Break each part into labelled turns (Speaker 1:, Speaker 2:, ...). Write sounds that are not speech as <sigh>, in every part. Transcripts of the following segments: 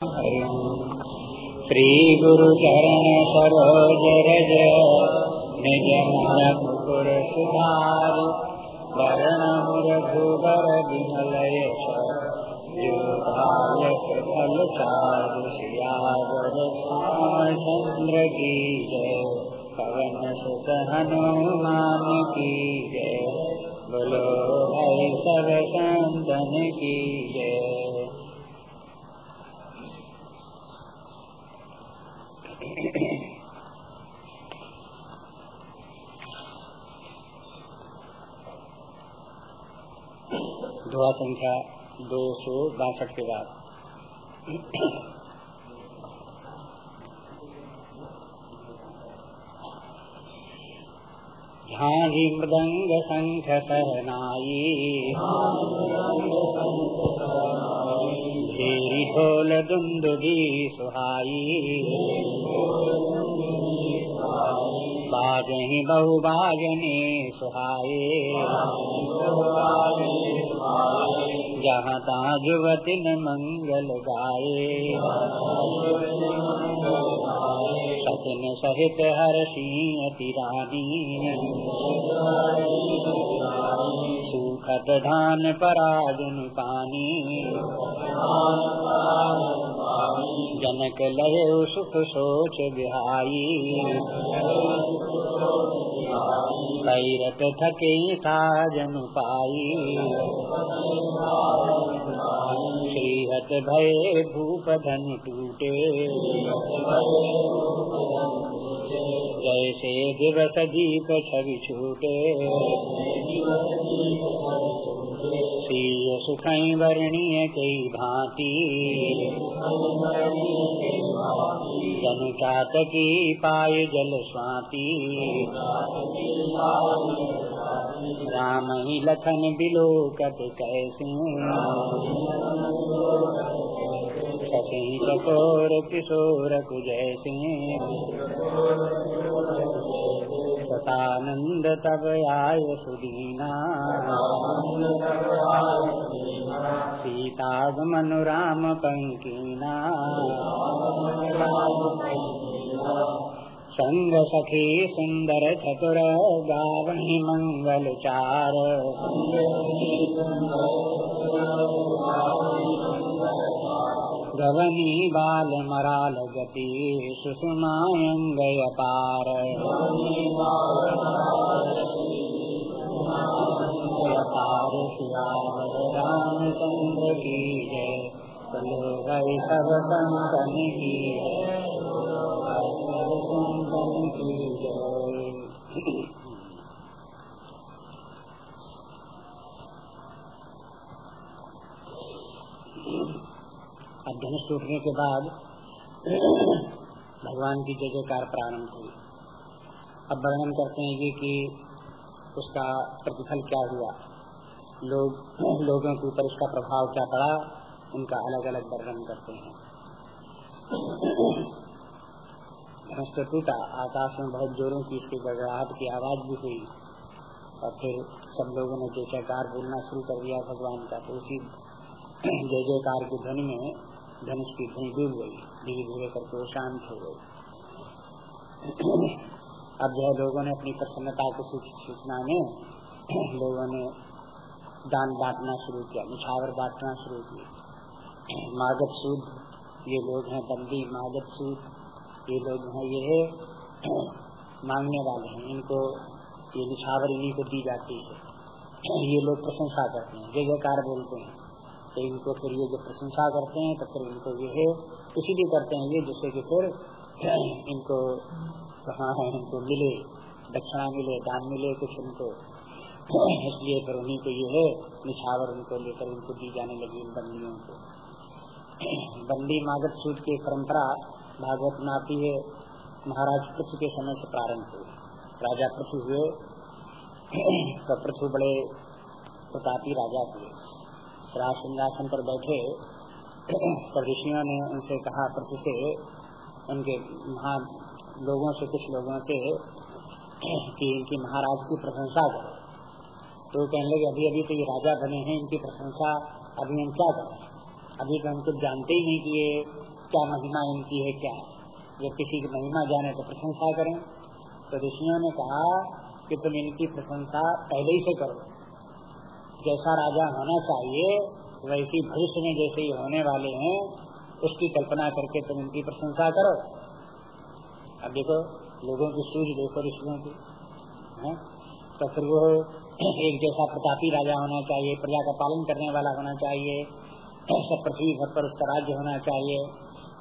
Speaker 1: श्री गुरु चरण सरोज रज निज मुकुर सुधार वरण रघुबर विमल यश फल चार चंद्र की जय पवन सुत हनुमान की जय बोलो भाई सब संतन की जय दुआ संख्या दो सौ बासठ के बाद। झांझी मृदंग शंख सहनाई। ढोल दुंदुभी सुहाई। बाजही बहु बाजने सुहाए जहाँ तहाँ जुवतिन मंगल गाये। सचिन सहित हर सिंह रानी। सुखद धान पराजन पानी जनक लहे सुख सोच बिहाई कैरत थके साजन पाई श्रीहत भय भूप धन टूटे। जैसे दिवस दीप छवि छूटे। सीय सुखई वर्णीय कई भांति। जन चातकी पाय जल स्वाति। राम ही लखन बिलोकत कैसे? शशि चकोर किशोर कुजैसे। सतानंद तब आय सुदीना। सीतागमन राम पंकीना संग सखी सुंदर चतुर गावही मंगल चार गवनी बाल मराल गति सुषमायंग अपार अपार रामचंद्र की जय। सब संतन की जय। <coughs> अब धनुष टूटने के बाद भगवान की जय जयकार प्रारंभ हुई। अब वर्णन करते हैं ये कि उसका प्रतिफल क्या हुआ? लोग, लोगों के ऊपर इसका प्रभाव क्या पड़ा? उनका अलग अलग वर्णन करते हैं। धनुष तो टूटा आकाश में बहुत जोरों की इसकी गड़गड़ाहट की आवाज़ भी हुई। और फिर सब लोगों ने जय जयकार बोलना शुरू कर दिया भगवान का। तो उसी जय जयकार की ध्वनि में धनुष की ध्वनि डूब गई। धीरे धीरे करके वो शांत हो गई। अब जो लोगों ने अपनी प्रसन्नता की सूचना में लोगों ने दान बांटना शुरू किया, निछावर बांटना शुरू किया मागत सूद, ये लोग हैं बंदी मागत सूद। ये लोग हैं, ये है <coughs> मांगने वाले हैं। इनको ये निछावर इन्हीं को दी जाती है। <coughs> ये लोग प्रशंसा करते हैं, जय जयकार बोलते हैं। तो इनको फिर ये जो प्रशंसा करते हैं तो फिर इनको ये है, इसीलिए करते हैं ये, जिससे कि फिर <coughs> इनको कहाँ है, इनको मिले, दक्षिणा मिले, दान मिले कुछ इनको। इसलिए फिर उन्हीं को ये है, निछावर उनको लेकर उनको दी जाने लगी इन बंदियों को। बंदी मागत सूद की परंपरा भागवत आती है, महाराज पृथ्वी के समय से प्रारंभ हुई राजा पृथ्वी हुए <clears throat> तो पृथ्वी बड़े प्रतापी राजा थे राज सिंहासन पर बैठे <clears throat> तो ऋषियों ने उनसे कहा, पृथ्वी से, उनके महा लोगों से, कुछ लोगों से, <clears throat> कि इनकी महाराज की प्रशंसा करो। तो कहने लगे, अभी अभी तो ये राजा बने हैं, इनकी प्रशंसा, अभी हम क्या करें? अभी तो हम कुछ जानते ही नहीं कि ये क्या महिमा इनकी है क्या? जब किसी की महिमा जाने तो प्रशंसा करें। तो ऋषियों ने कहा कि तुम इनकी प्रशंसा पहले ही से करो। जैसा राजा होना चाहिए, वैसी भविष्य में जैसे ही होने वाले हैं, उसकी कल्पना करके तुम इनकी प्रशंसा करो। अब देखो, लोगों की सूझ देखो ऋषियों की, है? तो फिर वो एक जैसा प्रतापी राजा होना चाहिए, प्रजा का पालन करने वाला होना चाहिए, सब पृथ्वी भर पर उसका राज्य होना चाहिए।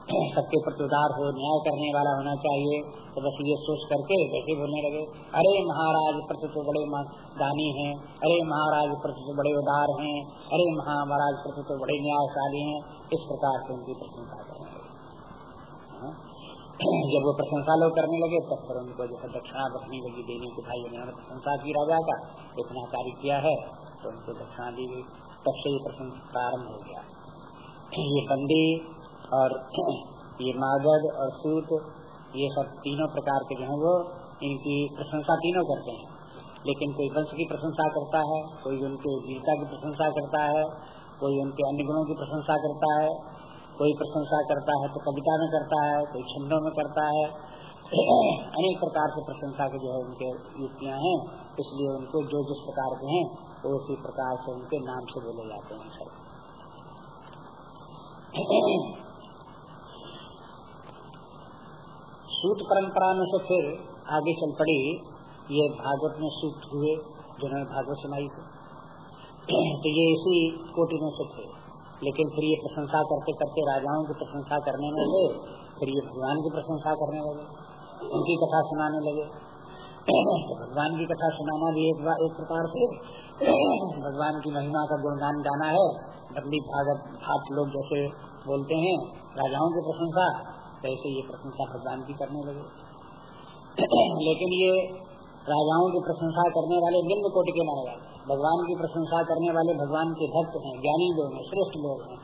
Speaker 1: सबके प्रति उदार हो, न्याय करने वाला होना चाहिए। तो बस ये सोच करके वैसे बोलने लगे, अरे महाराज प्रति तो बड़े दानी हैं। अरे महाराज प्रति तो बड़े उदार हैं। अरे महाराज प्रति तो बड़े न्यायशाली हैं। इस प्रकार से उनकी प्रशंसा करने लगे। हाँ? <clears throat> जब वो प्रशंसा लोग करने लगे, तब फिर उनको जो है दक्षिणा रखने लगी। देने की भाई उन्होंने प्रशंसा की, राजा का इतना कार्य किया है। तो उनको दक्षिणा दी गई। तब से ये प्रशंसा प्रारंभ हो गया। <clears throat> ये बंदी और <clears throat> ये मागध और सूत, ये सब तीनों प्रकार के जो है वो इनकी प्रशंसा तीनों करते हैं। लेकिन कोई वंश की प्रशंसा करता है, कोई उनके वीरता की प्रशंसा करता है, कोई उनके अन्य गुणों की प्रशंसा करता है, कोई प्रशंसा करता है तो कविता में करता है, कोई छंदों में करता है। <clears throat> अनेक प्रकार से प्रशंसा के जो है उनके युक्तियाँ हैं, इसलिए उनको जो जिस प्रकार के हैं तो उसी प्रकार से उनके नाम से बोले जाते हैं सब <clears throat> सूत परंपरा में से फिर आगे चल पड़ी। ये भागवत में सूत हुए जिन्होंने भागवत सुनाई थी। <clears throat> तो ये इसी कोटि में से थे। लेकिन फिर ये प्रशंसा करते करते राजाओं की प्रशंसा करने में लगे फिर ये भगवान की प्रशंसा करने लगे उनकी कथा सुनाने लगे। <clears throat> तो भगवान की कथा सुनाना भी एक, एक प्रकार से <clears throat> भगवान की महिमा का गुणगान गाना है। बदली भागवत भात लोग जैसे बोलते हैं राजाओं की प्रशंसा। कैसे ये प्रशंसा भगवान की करने लगे। <clears throat> लेकिन ये राजाओं की प्रशंसा करने वाले निम्न कोटि के माने जाते भगवान की प्रशंसा करने वाले भगवान के भक्त हैं, ज्ञानी लोग हैं, श्रेष्ठ लोग हैं।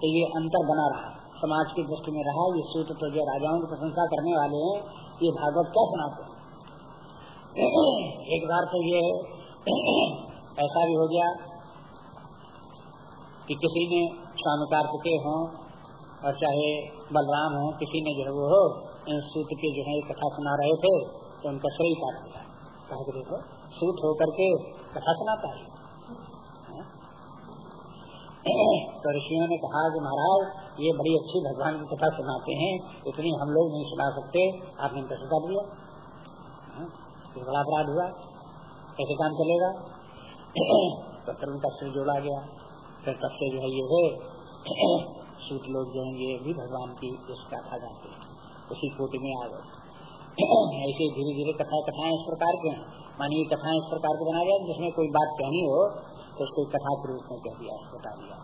Speaker 1: तो ये अंतर बना रहा समाज की दृष्टि में रहा, ये सूत्र तो जो राजाओं की प्रशंसा करने वाले हैं, ये भागवत क्या सुनाते हैं? <clears throat> एक बार तो ये <clears throat> ऐसा भी हो गया कि किसी ने स्वामी कार्तिकेय हों और चाहे बलराम हो, किसी ने जो है वो हो, इन सूत के जो है कथा सुना रहे थे तो उनका शरीर काट दिया कहा देखो, सूत होकर के कथा सुनाता है। <clears throat> तो ऋषियों ने कहा कि महाराज, ये बड़ी अच्छी भगवान की कथा सुनाते हैं, इतनी हम लोग नहीं सुना सकते, आपने इनका सजा दिया। तो बड़ा अपराध हुआ। कैसे काम चलेगा? <clears throat> तो फिर उनका सिर जोड़ा गया। फिर तब से जो है ये है <clears throat> सूत लोग जो ये भी भगवान की इस कथा गाते हैं। उसी कोटि में आ गए। ऐसे धीरे धीरे कथा कथाएँ इस प्रकार के मानिए कथाएँ इस प्रकार के बना गया जिसमें कोई बात कहनी हो तो उसको कथा के रूप में कह दिया बता दिया।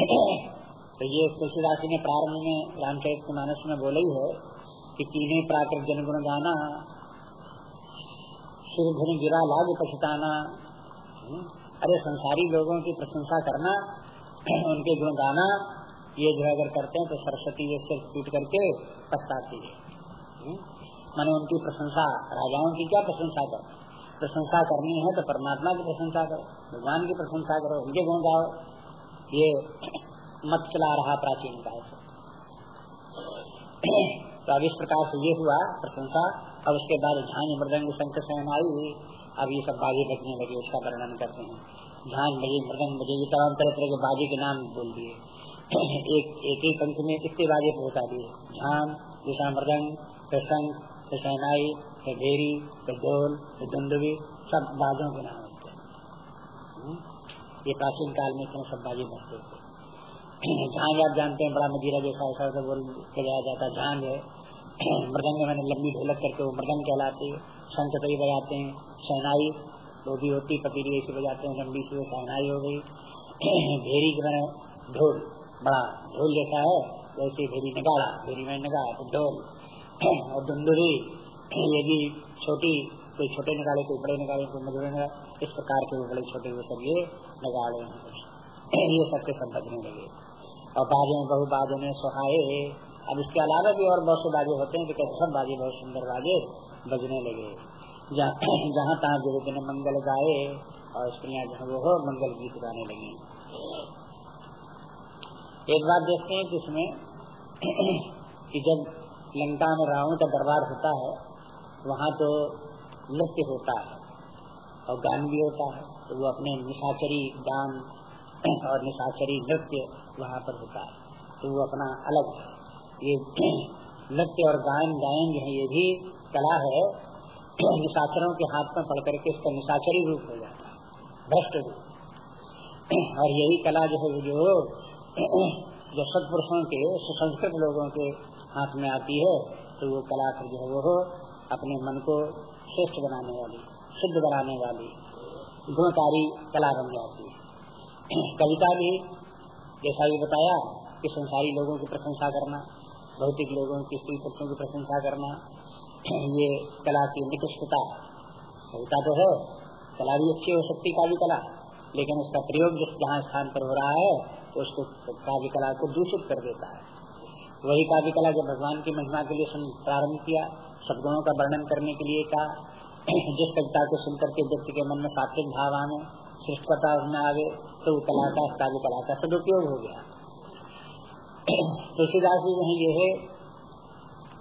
Speaker 1: <clears throat> तो ये तुलसीदास ने प्रारंभ में रामचरित मानस में बोला ही है कि तीन प्राकृत जन गुण गाना सिर धन गिरा लाग पछताना। हम्म, अरे संसारी लोगों की प्रशंसा करना <clears throat> उनके गुण गाना ये जो अगर करते हैं तो सरस्वती ये सिर्फ़ टूट करके पछताती है। हम्म? मैंने उनकी प्रशंसा, राजाओं की क्या प्रशंसा कर? प्रशंसा करनी है तो परमात्मा की प्रशंसा करो, भगवान की प्रशंसा करो, उनके गुण गाओ। ये मत चला रहा प्राचीन काल से। <clears throat> तो अब इस प्रकार से ये हुआ प्रशंसा। अब उसके बाद झांझ मृदंग शंख सहन आई अब ये सब बाजे बजने लगे, उसका वर्णन करते हैं। झांझ बजे, मृदंग बजे, ये तमाम तरह तरह के बाजे के नाम बोल दिए। <coughs> एक एक ही पंक्ति में कितने बाजे पहुँचा दिए। झाम दिशा मृदंग फिर फिर सहनाई फिर भेरी, फिर ढोल फिर दुंदुबी सब बाजों के नाम होते हम्म? ये प्राचीन काल में इतने सब बाजे बजते थे? <coughs> झांझ आप जानते हैं, बड़ा मजीरा जैसा ऐसा ऐसा बोल के जाया जाता झांझ है <coughs> मृदंग मैंने लंबी ढोलक करके वो मृदंग कहलाती है। शंख कई बजाते हैं सहनाई वो भी होती, पतीली ऐसी बजाते हैं, लंबी सी सहनाई हो गई। भेरी के मैंने ढोल बड़ा ढोल जैसा है वैसे भेरी नगाड़ा भेरी में नगाड़ा तो ढोल, <clears throat> और दुंदुरी <clears throat> ये भी छोटी, कोई छोटे नगाड़े, कोई बड़े नगाड़े, कोई मधुरे नगाड़े, इस प्रकार के वो बड़े छोटे, वो सब ये नगाड़े <clears throat> ये सबके सब बजने लगे। और बाजे में बहु बाजे में सुहाए। अब इसके अलावा भी और बहुत से बाजे होते हैं तो सब बाजे बहुत सुंदर बाजे बजने लगे। जहाँ तहाँ जो मंगल गाये और स्त्रियाँ जो वो हो मंगल गीत गाने लगी। एक बात देखते हैं कि इसमें कि जब लंका में रावण का दरबार होता है, वहाँ तो नृत्य होता है और गान भी होता है तो वो अपने निशाचरी गान और निशाचरी नृत्य वहाँ पर होता है। तो वो अपना अलग ये नृत्य और गायन गायन है, ये भी कला है। निशाचरों के हाथ में पढ़ करके इसका निशाचरी रूप हो जाता है, भ्रष्ट रूप। और यही कला जो है जो <coughs> जो सत्पुरुषों के, सुसंस्कृत लोगों के हाथ में आती है तो वो कला जो है वो अपने मन को श्रेष्ठ बनाने वाली, शुद्ध बनाने वाली, गुणकारी कला बन जाती है। <coughs> कविता भी, जैसा भी बताया, कि संसारी लोगों की प्रशंसा करना, भौतिक लोगों की स्त्री पुरुषों की प्रशंसा करना, <coughs> ये कला की निकृष्टता। कविता तो है, कला भी अच्छी हो सकती काव्य कला, लेकिन उसका प्रयोग जिस जहाँ स्थान पर हो रहा है उसको काव्य कला को दूषित कर देता है। वही काव्य कला जब भगवान की महिमा के लिए प्रारंभ किया सदगुणों का वर्णन करने के लिए कहा, <clears throat> जिस कविता को सुनकर के व्यक्ति के मन में सात्विक भाव आने, श्रेष्ठता में आवे तो कला का काव्य कला का सदुपयोग हो गया। <clears throat> तुलसीदास जी वही ये है,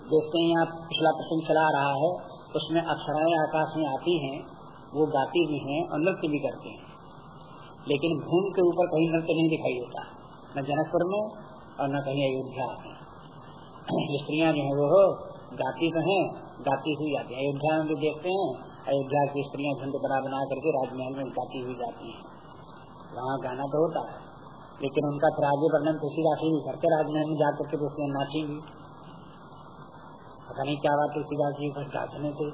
Speaker 1: देखते हैं आप पिछला प्रसंग चला रहा है, उसमें अक्षराएँ आकाश में आती हैं, वो गाती भी हैं और नृत्य भी करते हैं। लेकिन भूमि के ऊपर कहीं नृत्य नहीं दिखाई देता। न जनकपुर में और न कहीं अयोध्या में। स्त्रियाँ जो है वो गाती तो है गाती हुई जाती है। अयोध्या में भी देखते हैं, अयोध्या की स्त्रियाँ झुंड बना बना करके राजमहल में गाती हुई जाती हैं। वहाँ गाना तो होता है, लेकिन उनका फिर आगे वर्णन तुलसीदास भी करते राजमहल में जाकर के उसमें नाचेंगी पता नहीं क्या बात तुलसीदास जी बस गाने थे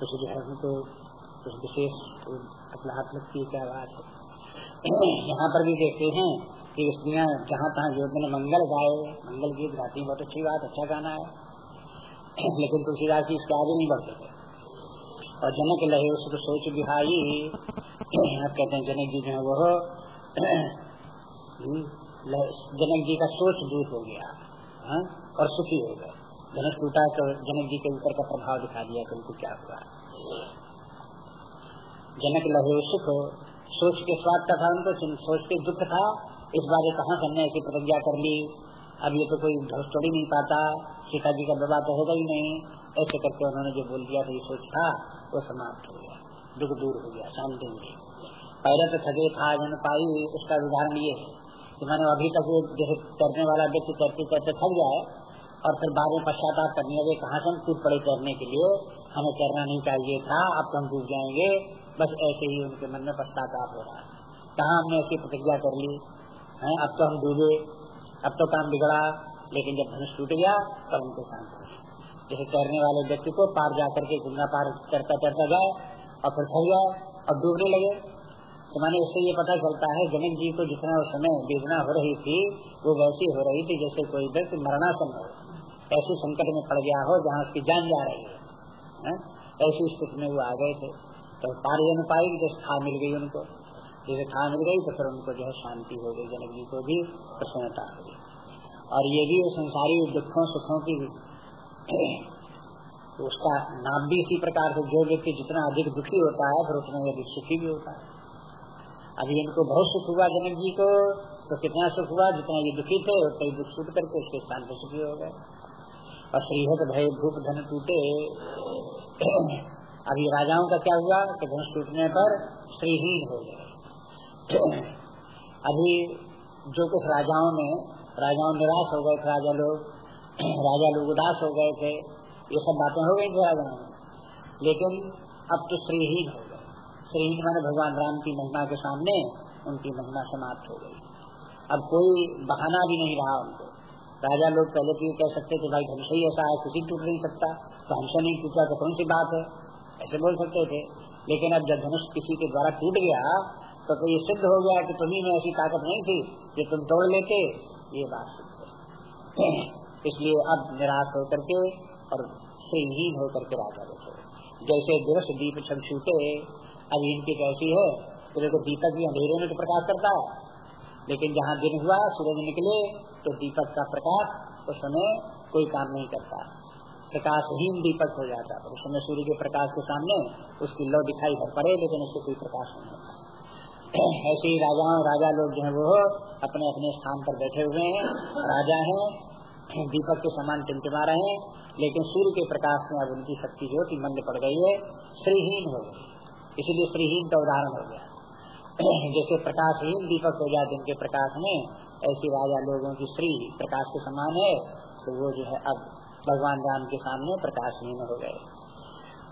Speaker 1: कुछ जो है उनको कुछ विशेष अपना हाथ लगती है क्या बात है। यहाँ पर भी देखते हैं कि स्त्रियाँ जहाँ तहाँ योग में मंगल गाए, मंगल गीत गाती है, बहुत अच्छी बात अच्छा गाना है। लेकिन तुलसीदास जी इसके आगे नहीं बढ़ते थे। और जनक लहे उसको सोच बिहाई आप कहते हैं जनक जी जो है वो जनक जी का सोच दूर हो गया, हा? और सुखी हो गए। जनक टूटा तो जनक जी के ऊपर का प्रभाव दिखा दिया कि उनको क्या हुआ। जनक लहे सुख सोच के स्वाद का था उनको सोच के दुख था। इस बारे कहाँ हमने ऐसी प्रतिज्ञा कर ली? अब ये तो कोई धोस तोड़ नहीं पाता। सीता जी का विवाह तो होगा ही नहीं। ऐसे करके उन्होंने जो बोल दिया था, ये सोच था, वो समाप्त हो गया। दुख दूर हो गया, शांति पहले तो थके था, जन पाई, उसका उदाहरण ये है कि मैंने अभी तक जैसे करने वाला व्यक्ति करते करते थक जाए और फिर बाद में पश्चाताप करने लगे, कहाँ से हम पड़े तैरने के लिए? हमें करना नहीं चाहिए था, अब तो हम डूब जाएँगे। बस ऐसे ही उनके मन में पश्चाताप हो रहा है। कहा हमने ऐसी प्रतिज्ञा कर ली? है? अब तो हम डूबे, अब तो काम बिगड़ा, लेकिन जब धनुष टूट गया, तब उनको शांत हो जैसे तैरने वाले व्यक्ति को पार जा करके गंगा पार करता करता जाए, और फिर थक जाए, और डूबने लगे। तो मैंने इससे ये पता चलता है, जनक जी को जितना उस समय वेदना हो रही थी, वो वैसी हो रही थी जैसे कोई व्यक्ति मरणासन हो। ऐसे संकट में पड़ गया हो जहाँ उसकी जान जा रही है? ऐसी स्थिति में वो आ गए थे। तो पार न पाएगी तो था मिल गई उनको। जैसे था मिल गई तो फिर उनको जो है शांति हो गई, जनक जी को भी प्रसन्नता हो गई। और ये भी संसारी दुखों, सुखों की <clears throat> उसका नाम भी इसी प्रकार से जो व्यक्ति जितना अधिक दुखी होता है, फिर उतना अधिक सुखी भी होता है। अभी इनको बहुत सुख हुआ जनक जी को तो कितना सुख हुआ? जितना ये दुखी थे, उतना ही दुख छूट करके उसके स्थान पर सुखी हो गए। और श्रीहत भय भूप धन टूटे। <clears throat> अभी राजाओं का क्या हुआ कि धनुष टूटने पर श्रीहीन हो गए। <clears throat> अभी जो कुछ राजाओं ने राजाओं निराश हो गए थे, राजा लोग <clears throat> राजा लोग उदास हो गए थे, ये सब बातें हो गई थी राजाओं में। लेकिन अब तो श्रीहीन हो गए। श्रीहीन माने भगवान राम की महिमा के सामने उनकी महिमा समाप्त हो गई। अब कोई बहाना भी नहीं रहा उनको। राजा लोग पहले तो ये कह सकते थे, भाई, हमसे ही ऐसा है, किसी टूट नहीं सकता। तो हमसे नहीं टूटा तो कौन सी बात है? ऐसे बोल सकते थे। लेकिन अब जब धनुष किसी के द्वारा टूट गया तो, तो ये सिद्ध हो गया कि तुम्ही में ऐसी ताकत नहीं थी कि तुम तोड़ लेते। ये बात सिद्ध <clears throat> इसलिए अब निराश होकर के और श्रीहीन होकर के राजा बैठे। जैसे दिवस दीप छम छूटे अब इनकी कैसी है तो देखो दीपक भी अंधेरे में तो प्रकाश करता है। लेकिन जहाँ दिन हुआ सूरज निकले तो दीपक का प्रकाश उस समय कोई काम नहीं करता। प्रकाशहीन दीपक हो जाता है। उस समय सूर्य के प्रकाश के सामने उसकी लौ दिखाई पड़े, लेकिन उससे कोई प्रकाश नहीं होता ऐसे ही राजाओं राजा लोग जो है वो अपने अपने स्थान पर बैठे हुए हैं। राजा हैं, दीपक के समान टिमटिमा रहे हैं, लेकिन सूर्य के प्रकाश में अब उनकी शक्ति जो थी मंद पड़ गई है, श्रीहीन हो गई इसलिए श्रीहीन का उदाहरण हो गया। जैसे प्रकाशहीन दीपक हो जाए दिन के प्रकाश में ऐसी राजा लोगों की श्री प्रकाश के समान है तो वो जो है अब भगवान राम के सामने प्रकाशहीन हो गए।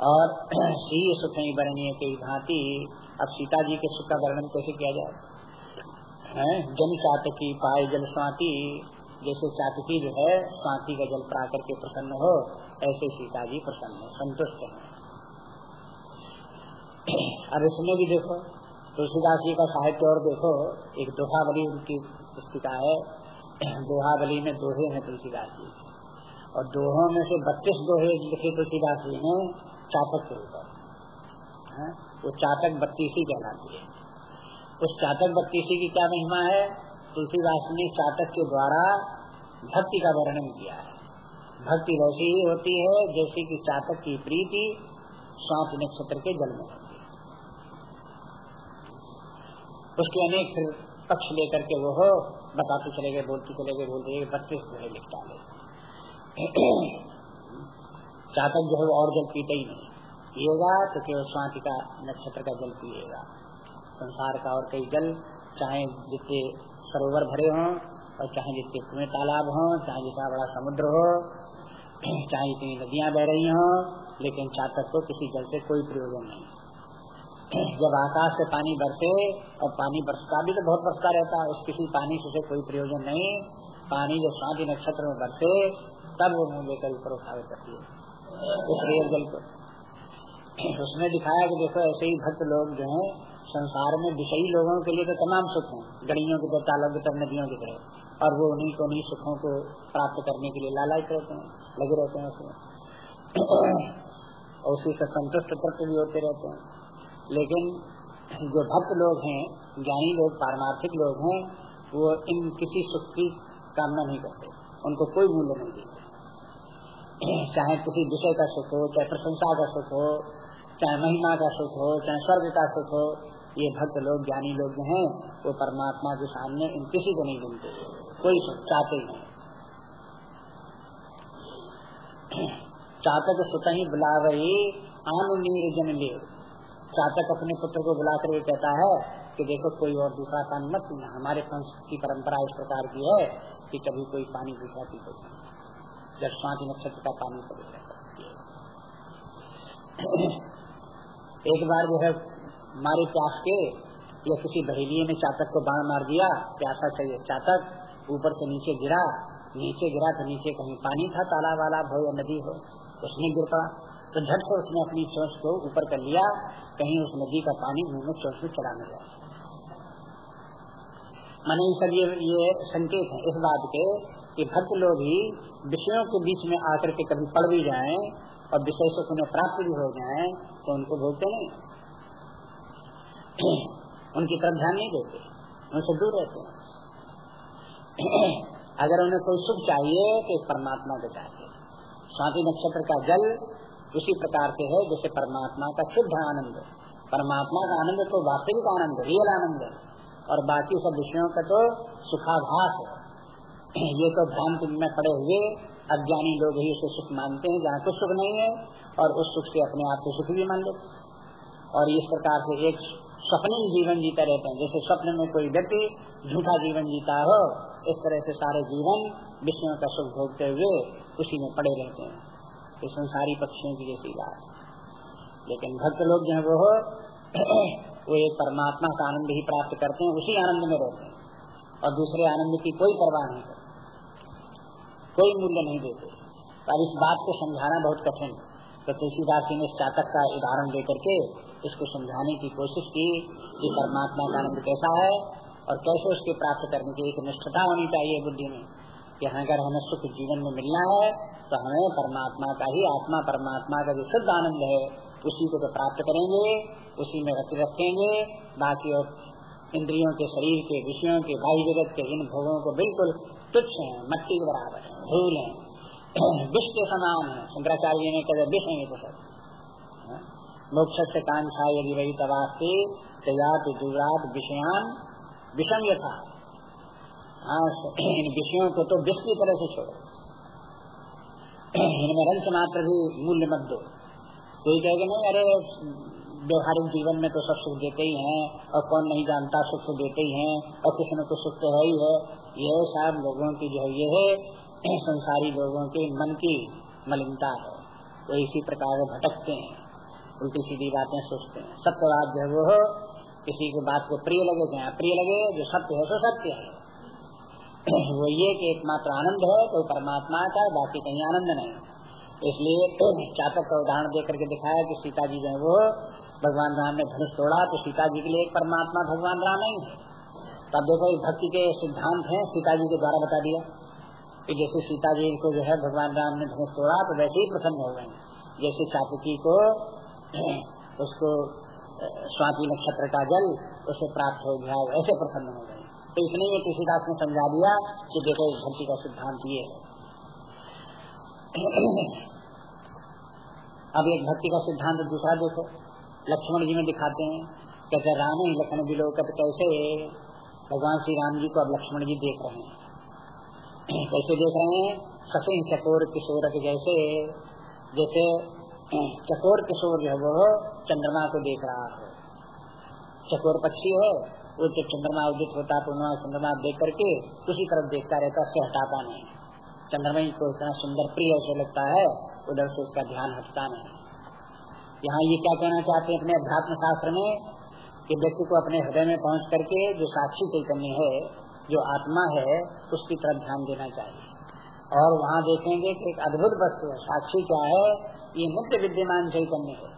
Speaker 1: और सी सुख वर्णीय के भांति अब सीता जी के सुख का वर्णन कैसे किया जाए? जन चातकी पाए जल स्वाति, जैसे चातकी जो है, स्वाति का जल प्रा करके प्रसन्न हो, ऐसे सीता जी प्रसन्न है, संतुष्ट है। अब <clears throat> इसमें भी देखो, तुलसीदास जी का साहित्य और देखो, एक दोहावली उनकी पुस्तिका है। <clears throat> दोहावली में दोहे हैं तुलसीदास जी। और दोहों में से बत्तीस दोहे लिखे तुलसीदास जी ने चातक के ऊपर? वो चातक बत्तीसी कहलाती है। उस चातक बत्तीसी की क्या महिमा है? तुलसीदास ने चातक के द्वारा भक्ति का वर्णन किया है। भक्ति वैसी ही होती है, जैसे कि चातक की प्रीति स्वात नक्षत्र के जल में होती है। उसके अनेक पक्ष लेकर के वो हो, बताते चले गए, बोलते चले गए, बोलते बत्तीस जो है। लिख डाले <coughs> चातक जो है वो और जल पीते ही नहीं। पिएगा तो केवल स्वाति का नक्षत्र का जल पिएगा। संसार का और कई जल, चाहे जितने सरोवर भरे हों और चाहे जितने कुएँ तालाब हों, चाहे जितना बड़ा समुद्र हो, <coughs> चाहे जितनी नदियाँ बह रही हों, लेकिन चातक को किसी जल से कोई प्रयोजन नहीं। <coughs> जब आकाश से पानी बरसे और पानी बरसता भी तो बहुत बरसता रहता है, उस किसी पानी से कोई प्रयोजन नहीं। पानी जो स्वाति नक्षत्र में बरसे तब वो मुँह लेकर ऊपर उठावे करती है। रेल जल <clears throat> उसने दिखाया कि देखो, ऐसे ही भक्त लोग जो है, संसार में विषयी लोगों के लिए तो तमाम सुख है। गड़ियों की तरह तालों की तरह, नदियों की तरह। और वो उन्हीं को, उन्हीं सुखों को प्राप्त करने के लिए लालायित रहते हैं, लगे रहते हैं उसमें। <clears throat> और उसी से संतुष्ट तृप्त भी होते रहते हैं। लेकिन जो भक्त लोग हैं, ज्ञानी लोग, पारमार्थिक लोग हैं, वो इन किसी सुख की कामना नहीं करते। उनको कोई मूल्य नहीं देते। चाहे किसी विषय का सुख हो, चाहे प्रशंसा का सुख हो, चाहे महिमा का सुख हो, चाहे स्वर्ग का सुख हो, ये भक्त लोग, ज्ञानी लोग जो हैं, वो परमात्मा के सामने इन किसी को नहीं गिनते कोई सुख चाहते ही नहीं। चातक सुत ही बुला रही आन नीर जन ले चातक अपने पुत्र को बुलाकर ये कहता है कि देखो, कोई और दूसरा पानी मत हमारे की परंपरा इस प्रकार की है कि कभी कोई पानी दूसरा पीते जब स्वाति नक्षत्र का पानी पवित्र एक बार जो है मारे प्यास के, या किसी बहेलिए ने चातक को बाण मार दिया, प्यासा चाहिए चातक, ऊपर से नीचे गिरा नीचे गिरा तो नीचे कहीं पानी था तालाब वाला हो या नदी हो उसमें गिर पड़ा। तो झट से उसने अपनी चोच को ऊपर कर लिया, कहीं उस नदी का पानी मुँह में चोच में चला न जाए। मैंने सब ये ये संकेत है इस बात के कि भक्त लोग ही विषयों के बीच में आकर के कभी पड़ भी जाए और विषय सुख उन्हें प्राप्त भी हो जाए तो उनको भोगते नहीं। <clears throat> उनकी तरफ़ ध्यान नहीं देते, उनसे दूर रहते हैं। <clears throat> अगर उन्हें कोई सुख चाहिए तो परमात्मा को चाहिए। स्वाति नक्षत्र का जल उसी प्रकार से है, जैसे परमात्मा का शुद्ध आनंद। परमात्मा का आनंद तो वास्तविक आनंद रियल आनंद है। और बाकी सब विषयों का तो सुखाभास है। ये तो भ्रांति में पड़े हुए अज्ञानी लोग ही उसे सुख मानते हैं, जहाँ कुछ सुख नहीं है, और उस सुख से अपने आप को सुख भी मान लेते और इस प्रकार से एक स्वप्निल जीवन जीता रहते हैं। जैसे स्वप्न में कोई व्यक्ति झूठा जीवन जीता हो, इस तरह से सारे जीवन विषयों का सुख भोगते हुए उसी में पड़े रहते हैं। ये संसारी पक्षियों की जैसी बात लेकिन भक्त लोग जो है वो <clears throat> वो एक परमात्मा का आनंद ही प्राप्त करते हैं, उसी आनंद में रहते हैं। और दूसरे आनंद की कोई परवाह नहीं कोई मूल्य नहीं देते। अब इस बात को समझाना बहुत कठिन तो तुलसीदास जी ने चातक का उदाहरण लेकर के इसको समझाने की कोशिश की कि परमात्मा का आनंद कैसा है और कैसे उसके प्राप्त करने की एक निष्ठता होनी चाहिए बुद्धि में कि अगर हमें सुख जीवन में मिलना है तो हमें परमात्मा का ही आत्मा, परमात्मा का जो शुद्ध आनंद है, उसी को तो प्राप्त करेंगे, उसी में रख रखेंगे। बाकी और इंद्रियों के, शरीर के, विषयों के भाई जगत के इन भोगों को बिल्कुल तुच्छ है, मट्टी के बराबर है। धूल है। <clears throat> विष के समान है। शंकराचार्य ने कहा विष है तो सब। हाँ? मोक्ष से कांक्षा यदि वही तबास्ती तयात दूरात विषयान विषम यथा। हाँ <clears throat> इन विषयों को तो विष की तरह से छोड़ो। <clears throat> इनमें रंच मात्र भी मूल्य मत दो। कोई कहेगा नहीं, अरे, व्यवहारिक जीवन में तो सब सुख देते ही हैं, और कौन नहीं जानता, सुख तो देते ही हैं, और किसी न कुछ सुख तो है ही है। ये सब लोगों की जो है, ये है संसारी लोगों के मन की मलिनता है। वो इसी प्रकार वो भटकते हैं, उल्टी सीधी बातें सोचते हैं। सत्य बात जो वो हो, किसी की बात को प्रिय लगे चाहे अप्रिय लगे, जो सत्य है तो सत्य है। <clears throat> वो ये कि एकमात्र आनंद है तो परमात्मा का बाकी कहीं आनंद नहीं। इसलिए तो <clears throat> चातक का उदाहरण दे करके दिखाया कि सीता जी जो वो, भगवान राम ने धनुष तोड़ा तो सीता जी के लिए एक परमात्मा भगवान राम नहीं है। तब देखो भक्ति के सिद्धांत है, सीता जी के द्वारा बता दिया। कि जैसे सीता जी को जो है भगवान राम ने धनुष तोड़ा तो वैसे ही प्रसन्न हो गए जैसे चातकी को, <clears throat> उसको स्वाति नक्षत्र का जल, उसे प्राप्त हो गया, वैसे प्रसन्न हो गए। तो इतने में तुलसीदास ने समझा दिया कि देखो इस भक्ति का सिद्धांत ये है। <clears throat> अब एक भक्ति का सिद्धांत दूसरा देखो। लक्ष्मण जी में दिखाते हैं, कहते राम ही लखन विलोकत कैसे? भगवान श्री राम जी को अब लक्ष्मण जी देख रहे हैं। कैसे देख रहे हैं ससी चकोर किशोर जैसे जैसे चकोर किशोर जो वो चंद्रमा को देख रहा है। चकोर पक्षी है, वो जब चंद्रमा उदित होता है पूर्णिमा चंद्रमा देख करके उसी तरफ़ देखता रहता है हटाता नहीं। चंद्रमा को इतना सुंदर, प्रिय उसे लगता है, उधर से उसका ध्यान हटता नहीं। यहाँ ये क्या कहना चाहते हैं अपने अध्यात्म शास्त्र में, कि व्यक्ति को अपने हृदय में पहुँच करके जो साक्षी चैतन्य है जो आत्मा है, उसकी तरफ़ ध्यान देना चाहिए। और वहाँ देखेंगे कि एक अद्भुत वस्तु है। साक्षी क्या है? ये नित्य विद्यमान चैतन्य है।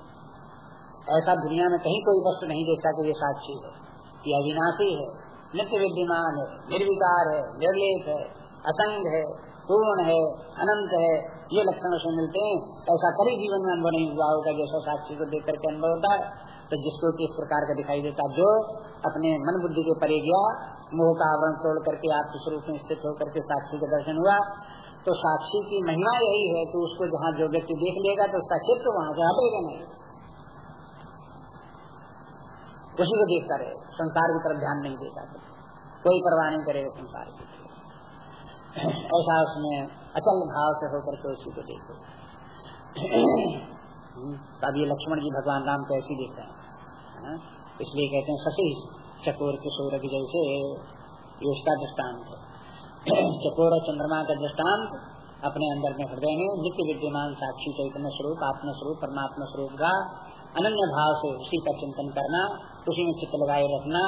Speaker 1: ऐसा दुनिया में कहीं कोई वस्तु नहीं देखता कि ये साक्षी है। ये अविनाशी है, नित्य विद्यमान है, निर्विकार है, निर्लेप है, असंग है, पूर्ण है, अनंत है। ये लक्षण उसमें मिलते हैं। ऐसा कभी जीवन में अनुभव नहीं हुआ होगा जैसा साक्षी को देख करके अनुभव होता है। तो जिसको किस प्रकार का दिखाई देता जो अपने मन बुद्धि के परे गया मोह का आवरण तोड़ करके आप स्वरूप में स्थित होकर के साक्षी का दर्शन हुआ। तो साक्षी की महिमा यही है कि उसको जहाँ जो व्यक्ति देख लेगा तो उसका चित्त वहाँ से हटेगा नहीं। उसी को देखता रहे। संसार की तरफ़ ध्यान नहीं देता। कोई परवाह नहीं करेगा संसार की ऐसा उसमें अचल भाव से होकर के उसी को देखो। तब ये लक्ष्मण जी भगवान राम को ऐसी देखते हैं। हाँ? इसलिए कहते हैं शशि चकोर किशोर की जैसे ये उसका दृष्टांत है। <clears throat> चकोर और चंद्रमा का दृष्टांत अपने अंदर में हृदय में नित्य विद्यमान साक्षी चैतन्य स्वरूप आत्म स्वरूप परमात्मा स्वरूप का अनन्य भाव से उसी का चिंतन करना, उसी में चित्त लगाए रखना,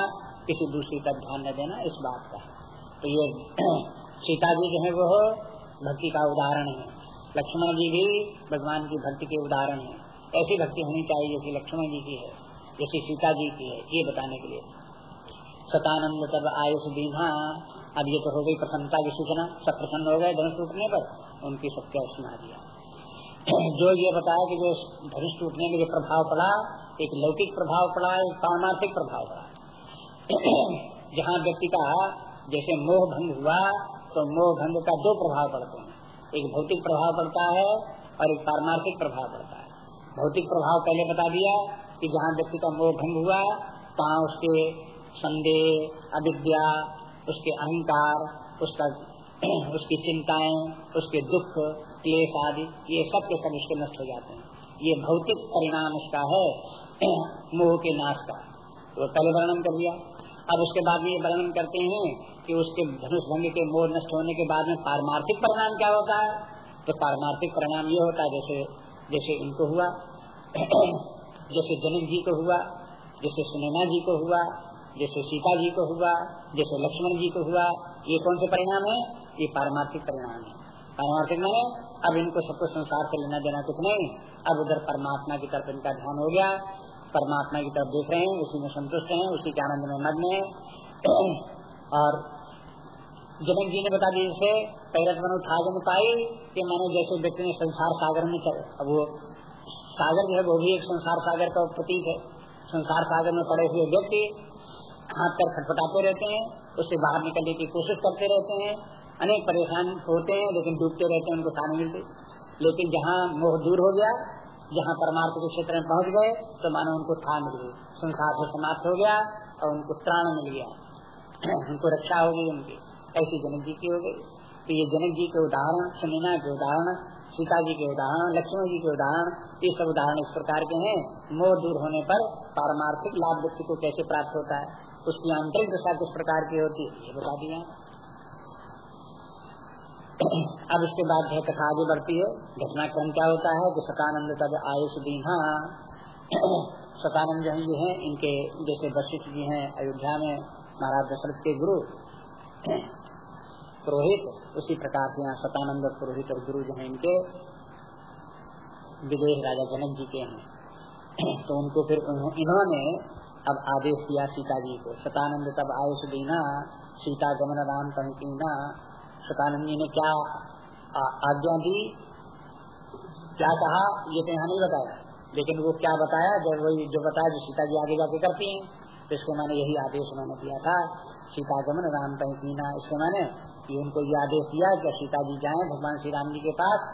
Speaker 1: किसी दूसरी का ध्यान न देना, इस बात का। तो ये <clears throat> सीता जी जो है वो भक्ति का उदाहरण है। लक्ष्मण जी भी भगवान की भक्ति के उदाहरण है। ऐसी भक्ति होनी चाहिए जैसी लक्ष्मण जी की है, जैसी सीता जी की है, ये बताने के लिए। सतानंद तब आयुष दीना अब ये तो हो गई प्रसन्नता की सूचना। सब प्रसन्न हो गए, धनुष टूटने पर उनकी सत्या सुना दिया जो ये बताया कि जो धनुष टूटने में जो प्रभाव पड़ा, एक लौकिक प्रभाव पड़ा, एक पारमार्थिक प्रभाव पड़ा। <clears throat> जहाँ व्यक्ति का जैसे मोह भंग हुआ तो मोह भंग का दो प्रभाव पड़ते हैं। एक भौतिक प्रभाव पड़ता है और एक पारमार्थिक प्रभाव पड़ता है। भौतिक प्रभाव पहले बता दिया कि जहाँ व्यक्ति का मोह भंग हुआ, वहाँ उसके संदेह, अविद्या, उसके अहंकार, उसका, <clears throat> उसकी चिंताएँ, उसके दुख, क्लेश आदि, ये सब के सब उसके नष्ट हो जाते हैं। ये भौतिक परिणाम उसका है, <clears throat> मोह के नाश का। तो पहले वर्णन कर दिया अब उसके बाद में ये वर्णन करते हैं कि उसके धनुष भंग के मोह नष्ट होने के बाद में पारमार्थिक परिणाम क्या होता है? तो पारमार्थिक परिणाम ये होता है, जैसे जैसे इनको हुआ, <clears throat> जैसे जनक जी को हुआ, जैसे सुनैना जी को हुआ जैसे सीता जी को हुआ, जैसे लक्ष्मण जी को हुआ, ये कौन से परिणाम है? ये पारमार्थिक परिणाम है। पारमार्थिक माने, अब इनको सबको संसार से लेना देना कुछ नहीं। अब उधर परमात्मा की तरफ़ इनका ध्यान हो गया। परमात्मा की तरफ़ देख रहे हैं, उसी में संतुष्ट हैं, उसी के आनंद में मग्न है। <clears throat> और जनक जी ने बता दी जैसे पैरत मनु था पाई, कि मैंने जैसे व्यक्ति ने संसार सागर में चल अब वो सागर जो है, वो भी एक संसार सागर का प्रतीक है। संसार सागर में पड़े हुए व्यक्ति हाथ पर खटपटाते रहते हैं, उससे बाहर निकलने की कोशिश करते रहते हैं। अनेक परेशान होते हैं, लेकिन डूबते रहते हैं, उनको खाने मिलते। लेकिन जहाँ मोह दूर हो गया, जहाँ परमार्थ के क्षेत्र में पहुँच गए तो मानो उनको था मिल गई। संसार से समाप्त हो गया और उनको प्राण मिल गया। <clears throat> उनको रक्षा हो गई उनकी। ऐसी जनक जी की हो गई। तो ये जनक जी के उदाहरण सुनीना के उदाहरण, सीता जी के उदाहरण, लक्ष्मण जी के उदाहरण, ये सब उदाहरण इस प्रकार के हैं। मोह दूर होने पर पारमार्थिक लाभ व्यक्ति को कैसे प्राप्त होता है? उसकी आंतरिक दशा किस प्रकार की होती है? ये बता दिया। अब इसके बाद जो कथा आगे बढ़ती है। घटनाक्रम क्या होता है? कि सतानंद तब आयुष दीना <clears throat> सतानंद जो ये है, इनके जैसे वशिष्ठ जी हैं, अयोध्या में महाराज दशरथ के गुरु। <clears throat> पुरोहित, उसी प्रकार से यहाँ सतानंद पुरोहित और गुरु जो है, इनके विदेश राजा जनक जी के हैं। <clears throat> तो उनको फिर इन्होंने अब आदेश दिया सीता जी को। सतानंद तब आयुष दीना सीता गमन राम पंकीना। सतानंद जी ने क्या आज्ञा दी? क्या कहा? ये तो यहाँ नहीं बताया। लेकिन वो क्या बताया? जब वही जो बताया जो सीता जी आगे जाके करती हैं तो इसके मैंने यही आदेश उन्होंने दिया था, सीता गमन राम पीना इसको मैंने ये उनको ये आदेश दिया कि सीता जी जाए भगवान श्री राम जी के पास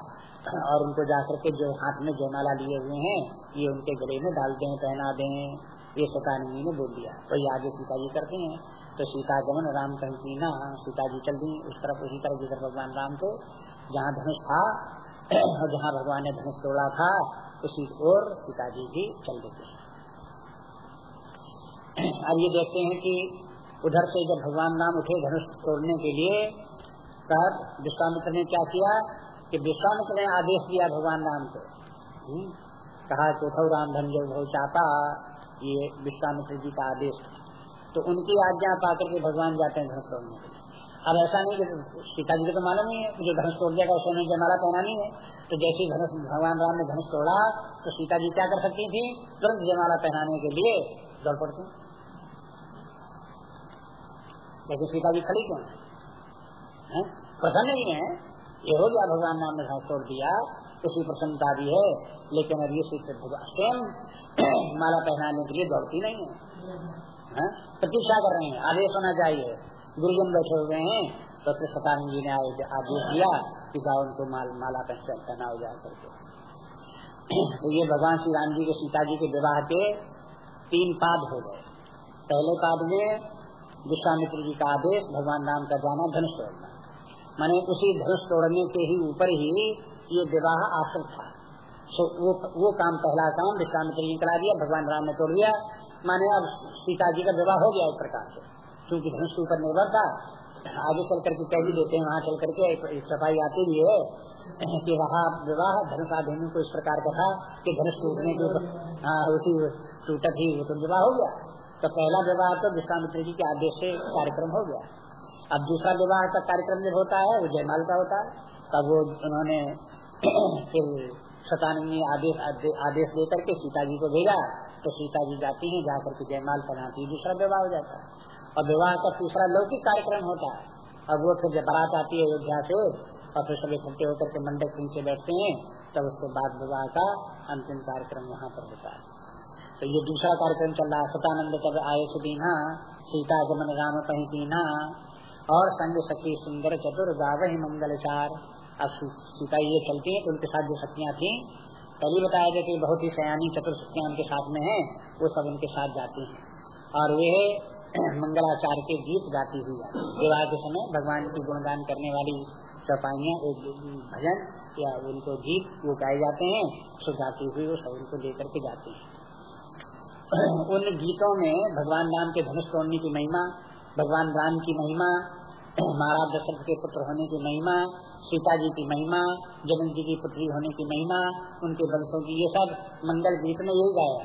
Speaker 1: और उनको जाकर के जो हाथ में जयमाला लिए हुए हैं, ये उनके गले में डाल दें, पहना दें। ये सतानंद जी ने बोल दिया। वही आगे सीता जी करते हैं। तो सीता गमन राम कहीं ना सीता जी चल दी उस तरफ़ उसी तरफ़ जिधर भगवान राम को जहाँ धनुष था <clears throat> और जहाँ भगवान ने धनुष तोड़ा था उसी ओर सीता जी भी चल देते हैं <clears throat> अब ये देखते हैं कि उधर से जब भगवान राम उठे धनुष तोड़ने के लिए तब विश्वामित्र ने क्या किया कि विश्वामित्र ने आदेश दिया भगवान राम को। हम्म, कहा कि उठो राम धन जो चाहता ये विश्वामित्र जी का आदेश। तो उनकी आज्ञा पा करके भगवान जाते हैं धनुष तोड़ने अब ऐसा नहीं कि सीता जी को तो मालूम नहीं है जो धनुष तोड़ देगा उसे नहीं जयमाला पहनानी है। तो जैसे धनुष, भगवान राम ने धनुष तोड़ा तो सीता जी क्या कर सकती थी? तुरंत जयमाला पहनाने के लिए दौड़ पड़ती। लेकिन सीता जी खड़ी क्यों? प्रसन्न नहीं है। ये हो गया, भगवान राम ने धनुष तोड़ दिया, उसी प्रसन्नता भी है। लेकिन अब ये स्वयं माला पहनाने के लिए दौड़ती नहीं है। हाँ? प्रतीक्षा कर रहे हैं। आदेश होना चाहिए। गुरुजन बैठे हुए हैं तो फिर सतानंद जी ने आदेश दिया कि जाओ उनको माल, माला हो जाए करके। तो ये भगवान श्री राम जी के सीता जी के विवाह के तीन पाद हो गए। पहले पाद में विश्वामित्र जी का आदेश भगवान राम का जाना धनुष तोड़ना। माने उसी धनुष तोड़ने के ही ऊपर ही ये विवाह आश्रित था। सो वो वो काम पहला काम विश्वामित्र जी करा दिया, भगवान राम ने तोड़ दिया। माने अब सीता जी का विवाह हो गया एक प्रकार से। क्योंकि धनुष के ऊपर निर्भर था। आगे चल करके कह भी देते हैं, वहाँ चल करके सफ़ाई आती भी है कि वहाँ विवाह धनुष आधीन को इस प्रकार का था कि धनुष टूटने के हाँ उसी टूटक ही वो तो विवाह हो गया। तो पहला विवाह तो विश्वामित्र जी के आदेश से कार्यक्रम हो गया। अब दूसरा विवाह का कार्यक्रम जब होता है, वो जयमाल का होता है। तब वो उन्होंने <clears throat> फिर सतानंदी आदेश आदेश देकर के सीता जी को भेजा। तो सीता जी जाती हैं, जाकर के जयमाल पहनाती दूसरा विवाह हो जाता है। और विवाह का तीसरा लौकिक कार्यक्रम होता है। अब वो फिर जब बारात आती है अयोध्या से, और फिर सब इकट्ठे होकर के मंडप नीचे बैठते हैं, तब उसके बाद विवाह का अंतिम कार्यक्रम यहाँ पर होता है। तो ये दूसरा कार्यक्रम चल रहा है। सतानंद कब आए सुदीना? सीता गमन राम कहीं पीना? और संग सखी सुंदर चतुर गावही मंगलचार। अब सीता ये चलती है तो उनके साथ जो सखियाँ थी, पहले बताया गया कि बहुत ही सयानी चतुर शक्तियाँ उनके साथ में है, वो सब उनके साथ जाती हैं। और वे <clears throat> मंगलाचार के गीत गाती हुई विवाह के समय भगवान की गुणगान करने वाली चौपाइया भजन या उनको गीत, वो गाए जाते हैं सो गाती हुई वो सब उनको लेकर के जाती है। <clears throat> उन गीतों में भगवान राम के धनुष तोड़ने की महिमा, भगवान राम की महिमा महाराज दशरथ के पुत्र होने की महिमा सीता जी की महिमा जनक जी की पुत्री होने की महिमा उनके वंशों की ये सब मंगल गीत में यही गाया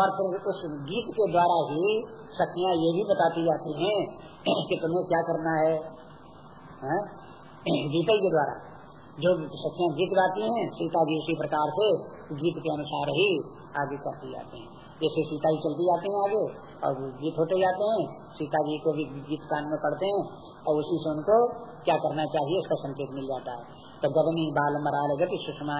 Speaker 1: और फिर उस गीत के द्वारा ही शक्तियाँ ये भी बताती जाती हैं कि तुम्हें क्या करना है, है? गीता के द्वारा। जो शक्तियाँ गीत गाती हैं सीता जी उसी प्रकार से गीत के अनुसार ही आगे करती जाती हैं। जैसे सीता जी चलती जाती हैं आगे और गीत होते जाते हैं, सीता जी को भी गीत कान में पढ़ते हैं और उसी से उनको क्या करना चाहिए इसका संकेत मिल जाता है। तो गगनी बाल मराल गति सुषमा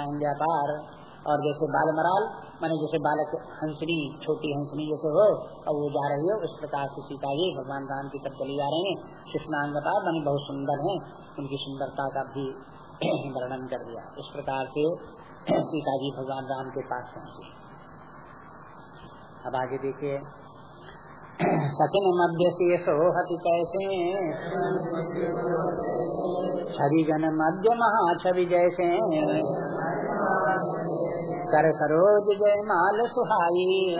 Speaker 1: और जैसे बाल मराल माने जैसे बालक हंसनी, छोटी हंसनी जैसे हो, और वो जा रही हो, उस प्रकार से सीता जी भगवान राम की तरफ़ चली जा रहे हैं। सुषमांगपार मानी बहुत सुंदर है, उनकी सुंदरता का भी <clears throat> वर्णन कर दिया। इस प्रकार से <clears throat> सीता जी भगवान राम के पास पहुँची। अब आगे देखिए। सचिन मध्य से सोहत कैसे? छवि जन मध्य महाछवि जैसे। कर सरोज जय माल सुहाई।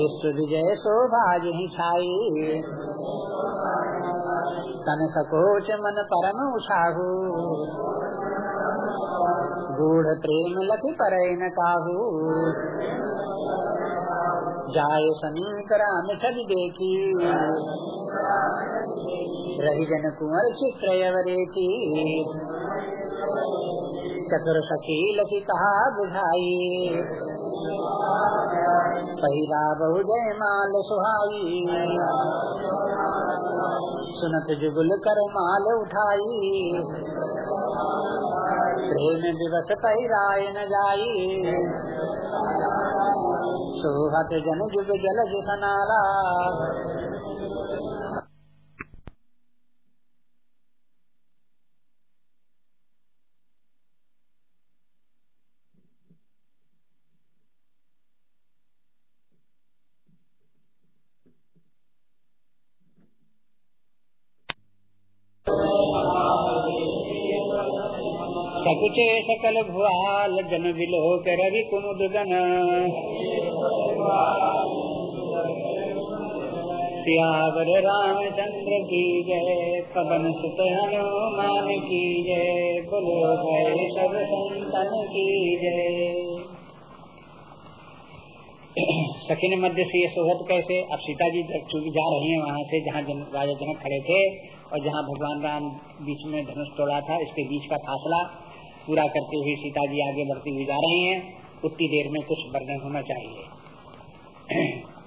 Speaker 1: विश्व विजय शोभा यही छाई। तन सकोच मन परम उछाहू गूढ़ प्रेम लखी पर काहू। जाय समीक राम छवि देखी रही जन कुंवर चित्रयवरे की चतुर सखील की कहा बुझाई। पहिरा बहु जय माल सुहाई। सुनत जुगुल कर माल उठाई। प्रेम दिवस पहिराय न जाई सोहत जन जुग जल सनाला सकुचे सकल भुआल जन विलोक रवि कुमुद सियावर रामचंद्र की जय पवन सुत हनुमान की जय बोलो भय सब संतन की जय। सखी ने मध्य से ये सोहत कैसे अब सीता जी चूँकि जा रही हैं वहाँ से जहाँ जन, राजा जनक खड़े थे और जहाँ भगवान राम बीच में धनुष तोड़ा था इसके बीच का फासला पूरा करते हुए सीता जी आगे बढ़ती हुई जा रही हैं। उतनी देर में कुछ वर्णन होना चाहिए।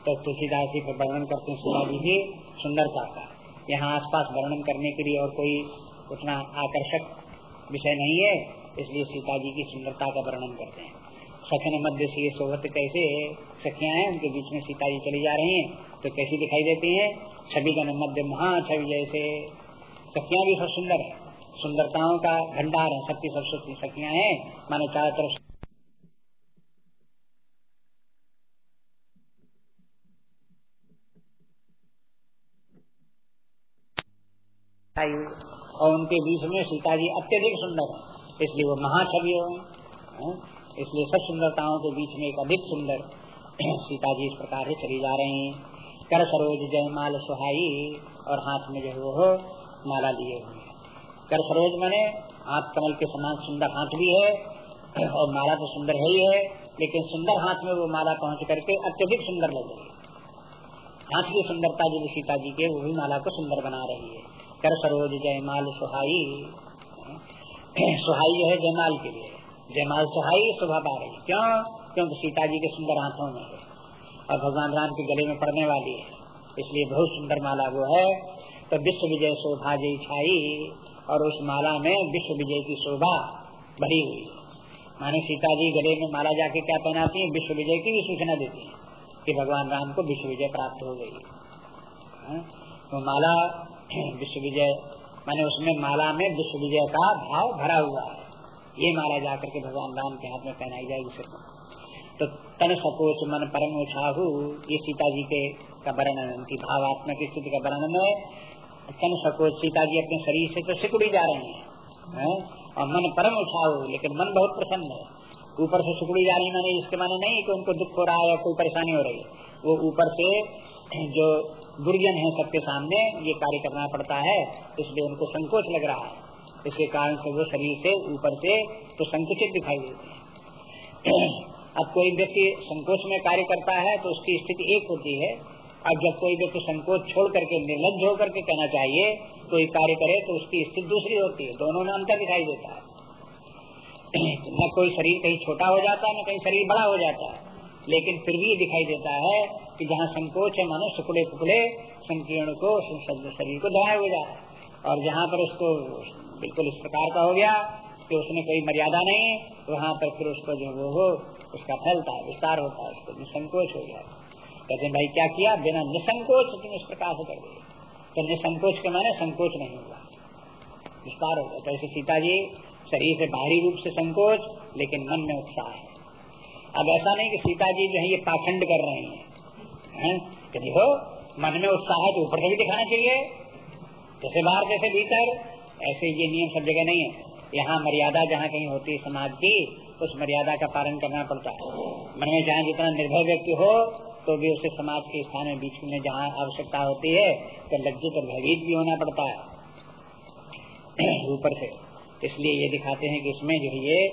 Speaker 1: तो तुलसीदास जी पर वर्णन करते हैं सीता जी की सुंदरता का यहाँ आसपास वर्णन करने के लिए और कोई उतना आकर्षक विषय नहीं है, इसलिए सीता जी की सुंदरता का वर्णन करते हैं। सखन मध्य से सोहत कैसे सखिया है, उनके बीच में सीता जी चली जा रही हैं तो कैसी दिखाई देती हैं? छवि का मध्य महा छवि जैसे। सखिया भी बहुत सुंदर है। सुंदरताओं का भंडार है, सबकी सरस्वती सखियाँ हैं, माने चारों तरफ़ और उनके बीच में सीता जी अत्यधिक सुंदर है, इसलिए वो महाछवि हो इसलिए सब सुंदरताओं के बीच में एक अधिक सुंदर <clears throat> सीता जी इस प्रकार से चली जा रहे हैं। कर सरोज जयमाल सुहाई, और हाथ में जो वो माला लिए हुए कर सरोज मने। हाथ कमल के समान सुंदर हाथ भी है और माला तो सुंदर है ही है, लेकिन सुंदर हाथ में वो माला पहुँच करके अत्यधिक सुंदर लग रही है। हाथ की सुंदरता जो सीता जी के, वो भी माला को सुंदर बना रही है। कर सरोज जयमाल सुहाई। सुहाई जो है जयमाल के लिए। जयमाल सुहाई शोभा पा रही क्यों? क्योंकि सीता जी के सुंदर हाथों में है और भगवान राम के गले में पड़ने वाली है। इसलिए बहुत सुंदर माला वो है। तो विश्व विजय शोभा जय छाई। और उस माला में विश्व विजय की शोभा भरी हुई। माने सीता जी गले में माला जाके क्या पहनाती है? विश्व विजय की भी सूचना देती है कि भगवान राम को विश्व विजय प्राप्त हो गई? तो माला, <clears throat> विश्व विजय, माने उसमें माला में विश्व विजय का भाव भरा हुआ है। ये माला जाकर के भगवान राम के हाथ में पहनाई जाएगी सिर तो तन सकोच मन परम उछाहू ये सीता जी के का वर्णन उनकी भावात्मक स्थिति का वर्णन है। कन सको सीता जी अपने शरीर से तो सिकुड़ी जा रही है, है? और मन परम उछाओ लेकिन मन बहुत प्रसन्न है। ऊपर से सिकुड़ी जा रही मैंने इसके माने नहीं कि उनको दुख हो रहा है या कोई परेशानी हो रही है। वो ऊपर से <clears throat> जो गुरुजन है सबके सामने ये कार्य करना पड़ता है इसलिए उनको संकोच लग रहा है। इसके कारण से वो शरीर से ऊपर से तो संकुचित दिखाई देते हैं। <clears throat> अब कोई व्यक्ति संकोच में कार्य करता है तो उसकी स्थिति एक होती है अब जब कोई व्यक्ति संकोच छोड़ करके निर्लज होकर के कहना चाहिए, कोई कार्य करे तो उसकी स्थिति दूसरी होती है। दोनों में अंतर दिखाई देता है। <clears throat> न कोई शरीर कहीं छोटा हो जाता है, न कहीं शरीर बड़ा हो जाता है। लेकिन फिर भी दिखाई देता है कि जहाँ संकोच है मानो टुकड़े टुकड़े संकीर्ण को शरीर को दबाए हो। जाए और जहाँ पर उसको बिल्कुल इस प्रकार का हो गया कि उसने कोई मर्यादा नहीं, वहाँ पर फिर उसको जो वो हो, उसका फैलता है, विस्तार होता है, उसको संकोच हो है। कहते, भाई, क्या किया? बिना निसंकोच तुम इस प्रकार से कर दिए तो निसंकोच के माने संकोच नहीं हुआ। विस्तार हो गया। तो सीता जी शरीर से बाहरी रूप से संकोच, लेकिन मन में उत्साह है। अब ऐसा नहीं कि सीता जी जो है, ये पाखंड कर रहे हैं। है? कि देखो मन में उत्साह है तो ऊपर से भी दिखाना चाहिए। जैसे बाहर, जैसे भीतर, ऐसे ये नियम सब जगह नहीं है। यहाँ मर्यादा जहाँ कहीं होती है समाज की, उस मर्यादा का पालन करना पड़ता है। मन में जहाँ जितना निर्भय व्यक्ति हो तो भी उसे समाज के स्थान में बीच में जहाँ आवश्यकता होती है तो लज्जित और भयभीत भी होना पड़ता है। <clears throat> ऊपर से। इसलिए ये दिखाते हैं कि इसमें जो ये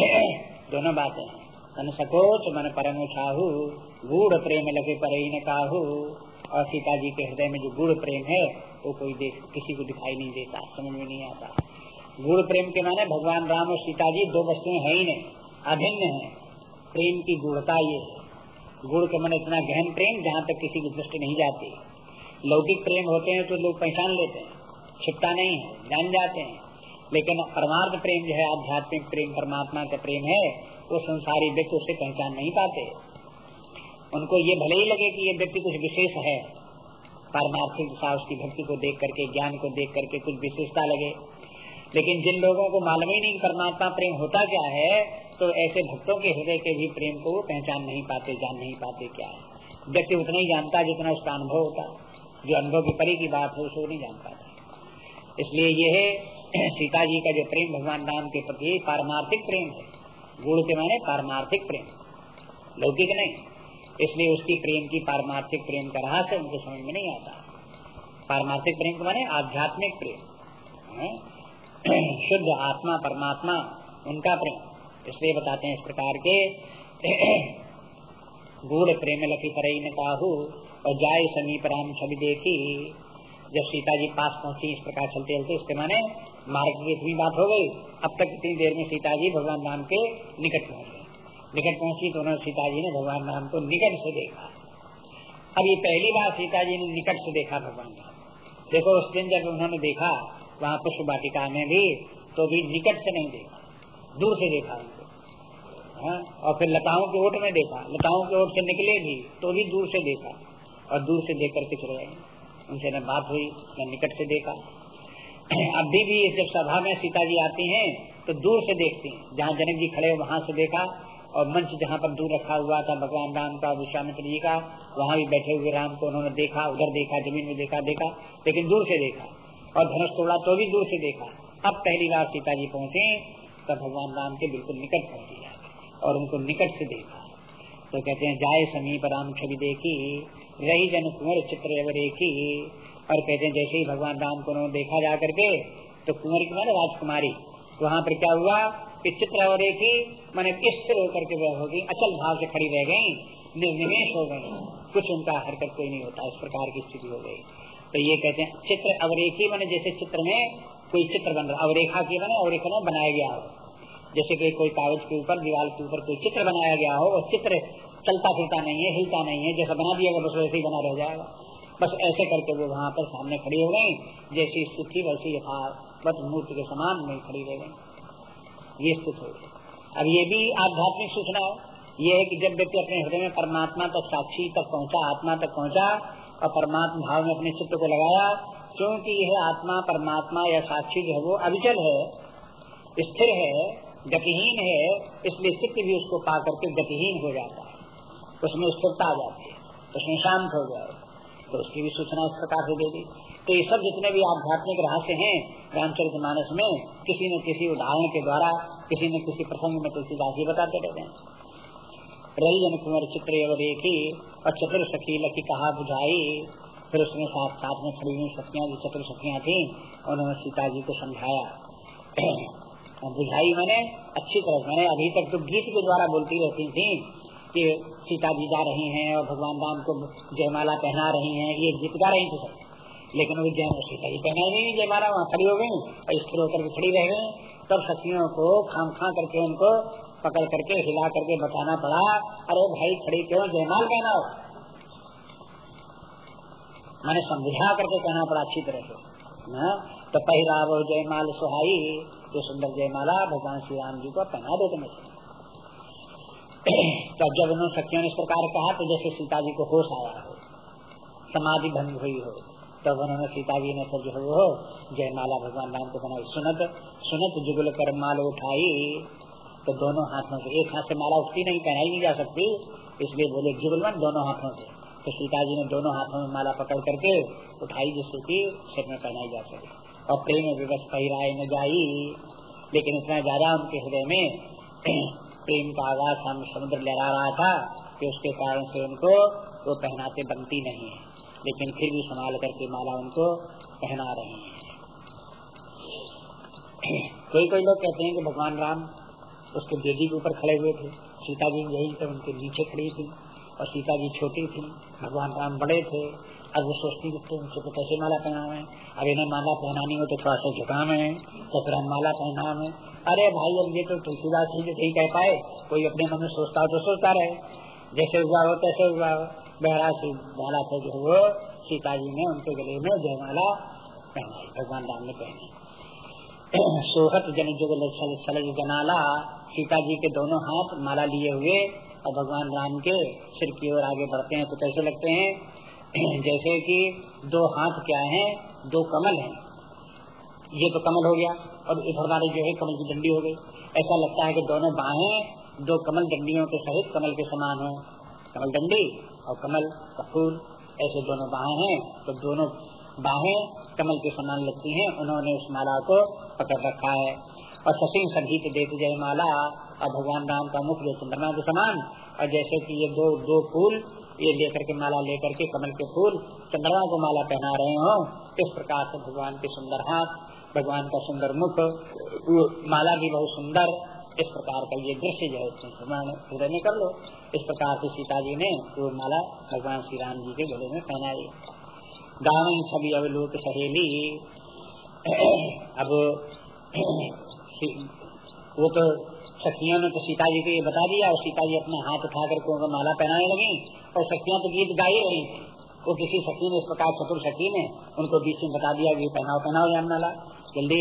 Speaker 1: <clears throat> दोनों बातें हैं। मन सकोच मन परम छाहू गूढ़ प्रेम लगे पर काहू। और सीता जी के हृदय में जो गुड़ प्रेम है, वो कोई देख, किसी को दिखाई नहीं देता, समझ में नहीं आता। गुड़ प्रेम के माने भगवान राम और सीता जी दो वस्तुएँ है ही नहीं, अभिन्न है। प्रेम की गुणता ये है। गुण के मन इतना गहन प्रेम जहाँ तक किसी की दृष्टि नहीं जाती। लौकिक प्रेम होते हैं तो लोग पहचान लेते हैं, छिपता नहीं है, जान जाते हैं। लेकिन परमार्थ प्रेम जो है, आध्यात्मिक प्रेम, परमात्मा का प्रेम है, वो संसारी व्यक्ति उसे पहचान नहीं पाते। उनको ये भले ही लगे कि ये व्यक्ति कुछ विशेष है। पारमार्थिक उसकी भक्ति को देख करके, ज्ञान को देख करके कुछ विशेषता लगे। लेकिन जिन लोगों को मालूम ही नहीं परमात्मा प्रेम होता क्या है तो ऐसे भक्तों के हृदय के भी प्रेम को पहचान नहीं पाते, जान नहीं पाते क्या है। व्यक्ति उतना ही जानता जितना उसका अनुभव होता जो अनुभव की परी की बात हो, उसको नहीं जान पाता। इसलिए यह है, सीता जी का जो प्रेम भगवान राम के प्रति पारमार्थिक प्रेम है। गुण के माने पारमार्थिक प्रेम। लौकिक नहीं। इसलिए उसकी प्रेम की पारमार्थिक प्रेम का रहस्य उनको समझ में नहीं आता। पारमार्थिक प्रेम के माने आध्यात्मिक प्रेम। <clears throat> शुद्ध आत्मा, परमात्मा, उनका प्रेम। इसलिए बताते हैं इस प्रकार के <clears throat> गूढ़ प्रेम लखी पर और जाय समीप राम छवि देखी। जब सीता जी पास पहुँची, इस प्रकार चलते चलते उसके माने मार्ग की इतनी बात हो गई। अब तक इतनी देर में सीता जी भगवान राम के निकट पहुँच गए। निकट पहुँची तो उन्होंने सीता जी ने भगवान राम को निकट से देखा। अब ये पहली बार सीता जी ने निकट से देखा भगवान राम। देखो, उस दिन जब उन्होंने देखा वहाँ पुष्प वाटिका में भी तो भी निकट से नहीं देखा। दूर से देखा उनको। और फिर लताओं के ओट में देखा। लताओं के ओट से निकले भी तो भी दूर से देखा। और दूर से देख करके चले गए। उनसे न बात हुई, न निकट से देखा। <clears throat> अभी भी जब सभा में सीता जी आती हैं तो दूर से देखती हैं। जहाँ जनक जी खड़े वहाँ से देखा। और मंच जहाँ पर दूर रखा हुआ था, भगवान राम का, विश्वामित्र जी का, वहाँ भी बैठे हुए राम को उन्होंने देखा, उधर देखा, ज़मीन में देखा देखा। लेकिन दूर से देखा। और धनुष तोड़ा तो भी दूर से देखा। अब पहली बार सीता जी पहुँचे, तब भगवान राम के बिल्कुल निकट पहुँची और उनको निकट से देखा। तो कहते हैं, जाए समीप राम छवि देखी, रही जन कुंवर चित्र देखी और कहते हैं, जैसे ही भगवान राम को उन्होंने देखा जा करके तो कुंवर की मैंने राजकुमारी। वहाँ पर क्या हुआ कि चित्र देखी मैंने स्थिर होकर के वह होगी अचल भाव से खड़ी रह गई निर्निमेश हो गई कुछ उनका हरकत कोई नहीं होता, इस प्रकार की स्थिति हो गई। तो ये कहते हैं, चित्र अवरेखी मैंने जैसे चित्र में कोई चित्र बन रहा, अवरेखा की मैंने अवरेखा में बनाया गया हो। जैसे कि कोई कागज़ के ऊपर, दीवार के ऊपर कोई चित्र बनाया गया हो, और चित्र चलता फिरता नहीं है, हिलता नहीं है, जैसा बना दिया बस वैसे ही बना रह जाएगा। बस ऐसे करके वो वहाँ पर सामने खड़ी हो गई जैसी स्थिति वैसी यथावत मूर्ति के समान में खड़ी रह गई ये स्थित हो गई। अब ये भी आध्यात्मिक सूचना है। ये है कि जब व्यक्ति अपने हृदय में परमात्मा तक साक्षी तक पहुँचा, आत्मा तक पहुँचा और परमात्मा भाव में अपने चित्त को लगाया, क्योंकि यह आत्मा, परमात्मा या साक्षी जो है वो अविचल है, स्थिर है, गतिहीन है, इसलिए चित्त भी उसको पा करके गतिहीन हो जाता है। उसमें स्थिरता आ जाती है, उसमें शांत हो जाए तो उसकी भी सूचना इस प्रकार से दे दी। तो ये सब जितने भी आध्यात्मिक रहस्य हैं, रामचरित मानस में, किसी न किसी उदाहरण के द्वारा, किसी न किसी प्रसंग में तुलसीदास जी बताते रहते हैं। रही जन कुंवर चित्र देखी और चतुर सखी लकी कहा बुझाई। फिर उसमें साथ साथ में खड़ी हुई सखियाँ जो चतुर सखियाँ थी, उन्होंने सीता जी को समझाया। बुझाई मैंने अच्छी तरह मैंने अभी तक तो गीत के द्वारा बोलती रहती थी कि सीता जी जा रही हैं और भगवान राम को जयमाला पहना रही हैं। ये गीत गा रही थी सब। लेकिन वो जय, सीता जी पहना नहीं, जयमाला वहाँ खड़ी हो गई और स्थिर होकर खड़ी रह गई। तब सखियों को खाम खा करके उनको पकड़ करके हिला करके बताना पड़ा, अरे भाई, खड़ी क्यों? जयमाल कहना हो मैंने समझा करके कहना पड़ा अच्छी तरह से। हाँ? तो पहराव जयमाल सुहाई, जो सुंदर जयमाला, भगवान श्री राम जी को पहना देते मैं <clears throat> तो जब उन्होंने सखियों ने इस प्रकार कहा तो जैसे सीता जी को होश आया हो, समाधि भंग हुई हो, तब उन्होंने सीता जी ने फिर जो हो वो जयमाला भगवान राम को बनाई। सुनत सुनत जुगल कर माल उठाई तो दोनों हाथों से, एक हाथ से माला उठती नहीं, पहनाई नहीं जा सकती, इसलिए बोले जुगलवन दोनों हाथों से। तो सीता जी ने दोनों हाथों में माला पकड़ करके उठाई जिससे की सिर में पहनाई जा सके। और प्रेम विवश पहिराए न जाई, लेकिन इतना ज़्यादा उनके हृदय में <clears throat> प्रेम का आगाज़ हम समुद्र लहरा रहा था कि उसके कारण से उनको वो पहनाते बनती नहीं है, लेकिन फिर भी संभाल करके माला उनको पहना रहे हैं। <clears throat> कोई कोई लोग कहते हैं कि भगवान राम उसके बेदी के ऊपर खड़े हुए थे। सीता जी यही तो उनके नीचे खड़ी थी और सीता जी छोटी थी। भगवान राम बड़े थे। अब वो सोचती उनसे तो कैसे माला पहनावे? अब इन्हें माला पहनानी हो तो थोड़ा सा झुकाम है तो फिर हम माला पहनावे। अरे भाई, अब ये तो तुलसीदास जी नहीं कह पाए। कोई अपने मन में सोचता हो तो सोचता रहे। जैसे हुआ हो, तैसे हुआ हो। बहरा से माला थे जो वो सीता जी ने उनके गले में जयमाला पहनाई, भगवान राम ने पहनी। <clears throat> सोहत जन जुग सलज जनाला सीता जी के दोनों हाथ माला लिए हुए और भगवान राम के सिर की ओर आगे बढ़ते हैं तो कैसे लगते हैं? <clears throat> जैसे कि दो हाथ क्या हैं, दो कमल हैं। ये तो कमल हो गया और इधर हमारे जो है, कमल की डंडी हो गई। ऐसा लगता है कि दोनों बाहें दो कमल डंडियों के सहित कमल के समान हो। कमल डंडी और कमल का फूल, ऐसे दोनों बाहें हैं तो दोनों बाहें कमल के समान लगती हैं। उन्होंने उस माला को पकड़ रखा है। और सचिन के देख जय माला और भगवान राम का मुख जो चंद्रमा के समान और जैसे कि ये दो दो फूल, ये लेकर के माला लेकर के कमल के फूल, चंद्रमा को माला पहना रहे हो, इस प्रकार से भगवान के सुंदर हाथ, भगवान का सुंदर मुख माला भी बहुत सुंदर, इस प्रकार का ये दृश्य जो है हृदय में कर लो। इस प्रकार से सीता जी ने वो माला भगवान श्री राम जी के गले में पहनाई। गाँव छवि अवलोक सहेली, अब वो तो सखियों ने तो सीता जी को ये बता दिया और सीता जी अपना हाथ उठा करके उनको माला पहनाने लगी और शक्तियाँ तो गीत गा ही रही। वो किसी शक्ति ने, इस प्रकार चतुर शक्ति ने उनको बीच में बता दिया कि पहनाओ पहनाओ जान माला जल्दी,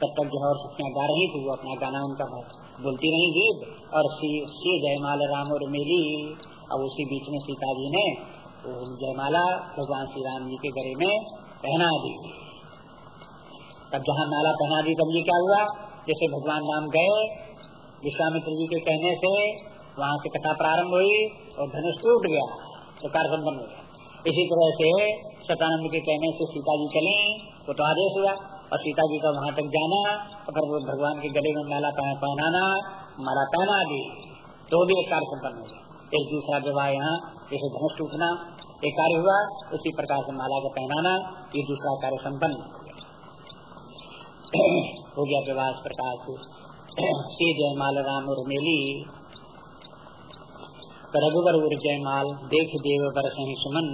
Speaker 1: तब तक जो है और शक्तियाँ गा रही थी, वो अपना गाना उनका बोलती रही गीत और सी जयमाला राम और मेरी। अब उसी बीच में सीता जी ने जयमाला भगवान श्री राम जी के गले में पहना दी। तब जहाँ माला पहना दी, तब ये क्या हुआ? जैसे भगवान राम गए, विश्वामित्र जी के कहने से वहाँ से कथा प्रारंभ हुई और धनुष टूट गया तो संपन्न हो गया। इसी तरह से सतानंद के कहने से सीता जी चली, वो तो आदेश हुआ और सीता जी का वहाँ तक जाना फिर वो भगवान के गले में माला पहनाना, माला पहना दी तो भी एक कार्य संपन्न हो गया। एक दूसरा विवाह यहाँ, जैसे धनुष टूटना, एक कार्य हुआ, उसी प्रकार से माला का पहनाना, ये दूसरा कार्य संपन्न। हो गया विवाह प्रकार से श्री जयमाल राम और मेली। रघुवर उर जयमाल, देख देव बरस सुमन।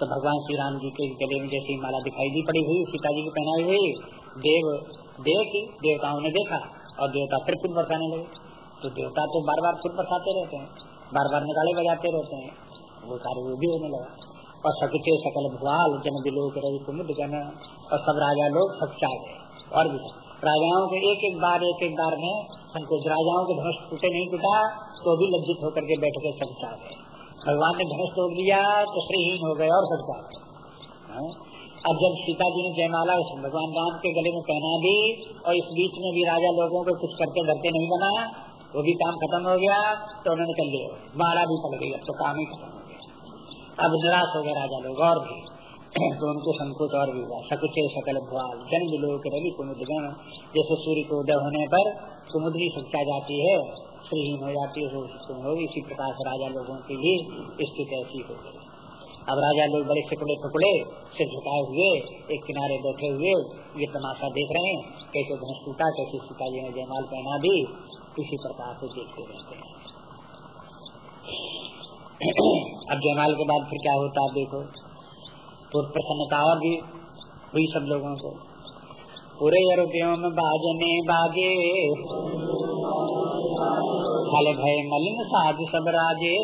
Speaker 1: तो भगवान श्री राम जी के गले में जैसी माला दिखाई दी पड़ी हुई सीता जी की पहनाई हुई। देव, देख, देवताओं ने देखा और देवता फिर फूल बरसाने लगे। तो देवता तो बार बार फूल बरसाते रहते हैं बार बार निकाले बजाते रहते हैं। वो कार्य वो भी होने लगा। और सकुचे सकल भुआल जन विलोक रवि कुमुद जन, और सब राजा लोग सब चाह गए और राजाओं के एक एक बार, एक एक बार में संकोच। राजाओं के धनुष टूटे नहीं टूटा तो भी लज्जित होकर के बैठ के सब चाह गए। भगवान ने धनुष तोड़ दिया तो श्रीहीन हो गए और सबका हाँ? अब जब सीता जी ने जयमाला भगवान राम के गले में पहना दी, और इस बीच में भी राजा लोगों को कुछ करते धरते नहीं बना, वो भी काम खत्म हो गया तो उन्होंने कर लिया माला भी पड़ गई, अब तो काम ही खत्म हो गया। अब निराश हो गए राजा लोग और भी। तो उनको संकोच और भी हुआ सकुचे सकल भुआल जन लोग रवि कुमुद जैसे सूर्य को उदय होने पर समुद्री सच्चा जाती है, श्रीहीन हो जाती है इसी प्रकार से राजा लोगों की भी स्थिति ऐसी हो गई। अब राजा लोग बड़े सिकड़े टुकड़े से झुकाए हुए, एक किनारे बैठे हुए, ये तमाशा देख रहे हैं, कैसे धनुष टूटा, कैसे सीता जी ने जयमाल पहना भी इसी प्रकार से देखते रहते हैं। <clears throat> अब जयमाल के बाद फिर क्या होता है, देखो। तो प्रसन्नता और भी हुई सब लोगों को पूरे में बाजने बागे फल भय मलिन साध सब राजे।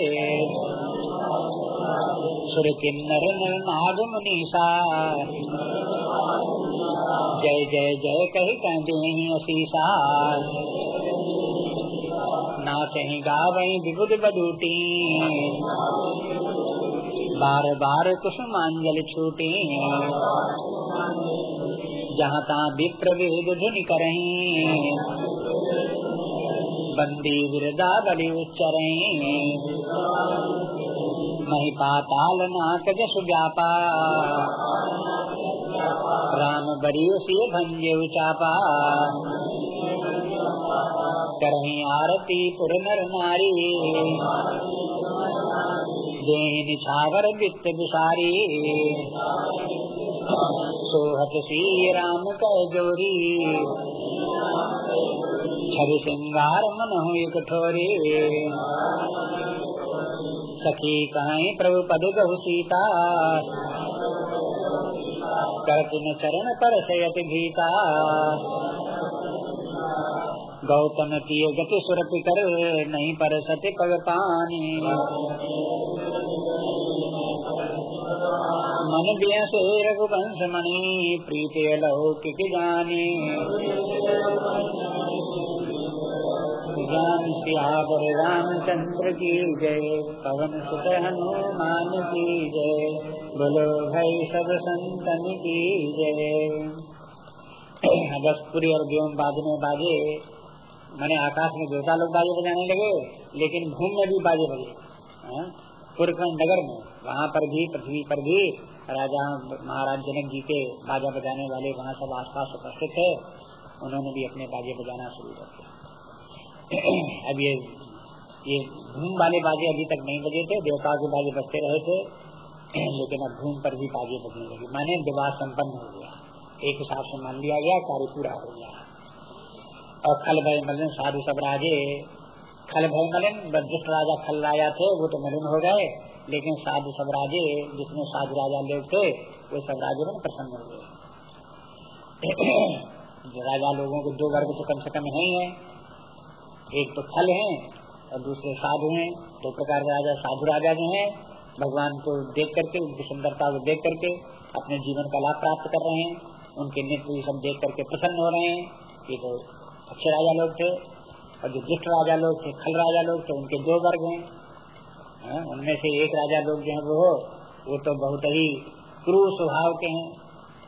Speaker 1: सुर किन्नर नाग मुनीसा जय जय जय कही कहते असीसा ना कहीं गावई विबुद बदूटी बार बार कुसुमांजलि छूटे। जहाँ तहाँ विप्र वेद धुनि करही बंदी विरदा बलि उच्चरे। मही पाताल नाक जस व्यापा राम बरियसी भंजे उचापा। करही आरती पुर नर नारी। देह छावर वित्त विसारी। सोहत सी राम कह छवि सिंगार मन हुई कठोरी सखी कहीं प्रभु पद गहु सीता। करतिन चरण पर सयत भीता। गौतम की गति सुरपि कर, नहीं पर सत्य पग पानी। मन से रघुवंश मणि प्रीत लौकिक जानी राम सियावर रामचंद्र की जय, पवन सुत हनुमान की जय, बोलो भाई सब संतन की जय। बस और व्योम बाजने बाजे, मैंने आकाश में देवता लोग बाजे बजाने लगे, लेकिन भूम में भी बाजे बजे। पुरखंड नगर में, वहाँ पर भी, पृथ्वी पर भी राजा महाराज जनक जी के बाजा बजाने वाले वहाँ सब आसपास उपस्थित थे। उन्होंने भी अपने बाजे बजाना शुरू कर दिया। <clears throat> अब ये ये धूम वाले बाजे अभी तक नहीं बजे थे देवता के बाजे बजते रहे थे। <clears throat> लेकिन अब धूम पर भी बाजे बजने लगे। माने विवाह संपन्न हो गया। एक हिसाब से मान लिया गया, कार्य पूरा हो गया। और कल भाई मलिन साधु सब राजे खल भय मलिन दुष्ट राजा खल राजा थे, वो तो मलिन हो गए। लेकिन साधु सब राजे जिसमें साधु राजा लोग थे, वो सब राजे में प्रसन्न हो गए। <clears throat> राजा लोगों को दो वर्ग तो कम से कम नहीं है एक तो खल है, और दूसरे साधु हैं। दो प्रकार के राजा, साधु राजा जो हैं। भगवान को देख करके, उनकी सुंदरता को देख करके, अपने जीवन का लाभ प्राप्त कर रहे हैं। उनके नृत्य सब देख करके प्रसन्न हो रहे हैं। ये तो अच्छे राजा लोग थे। और जो दुष्ट राजा लोग थे खल राजा लोग थे उनके दो वर्ग हैं। हाँ, उनमें से एक राजा लोग जो है वो वो तो बहुत ही क्रूर स्वभाव के हैं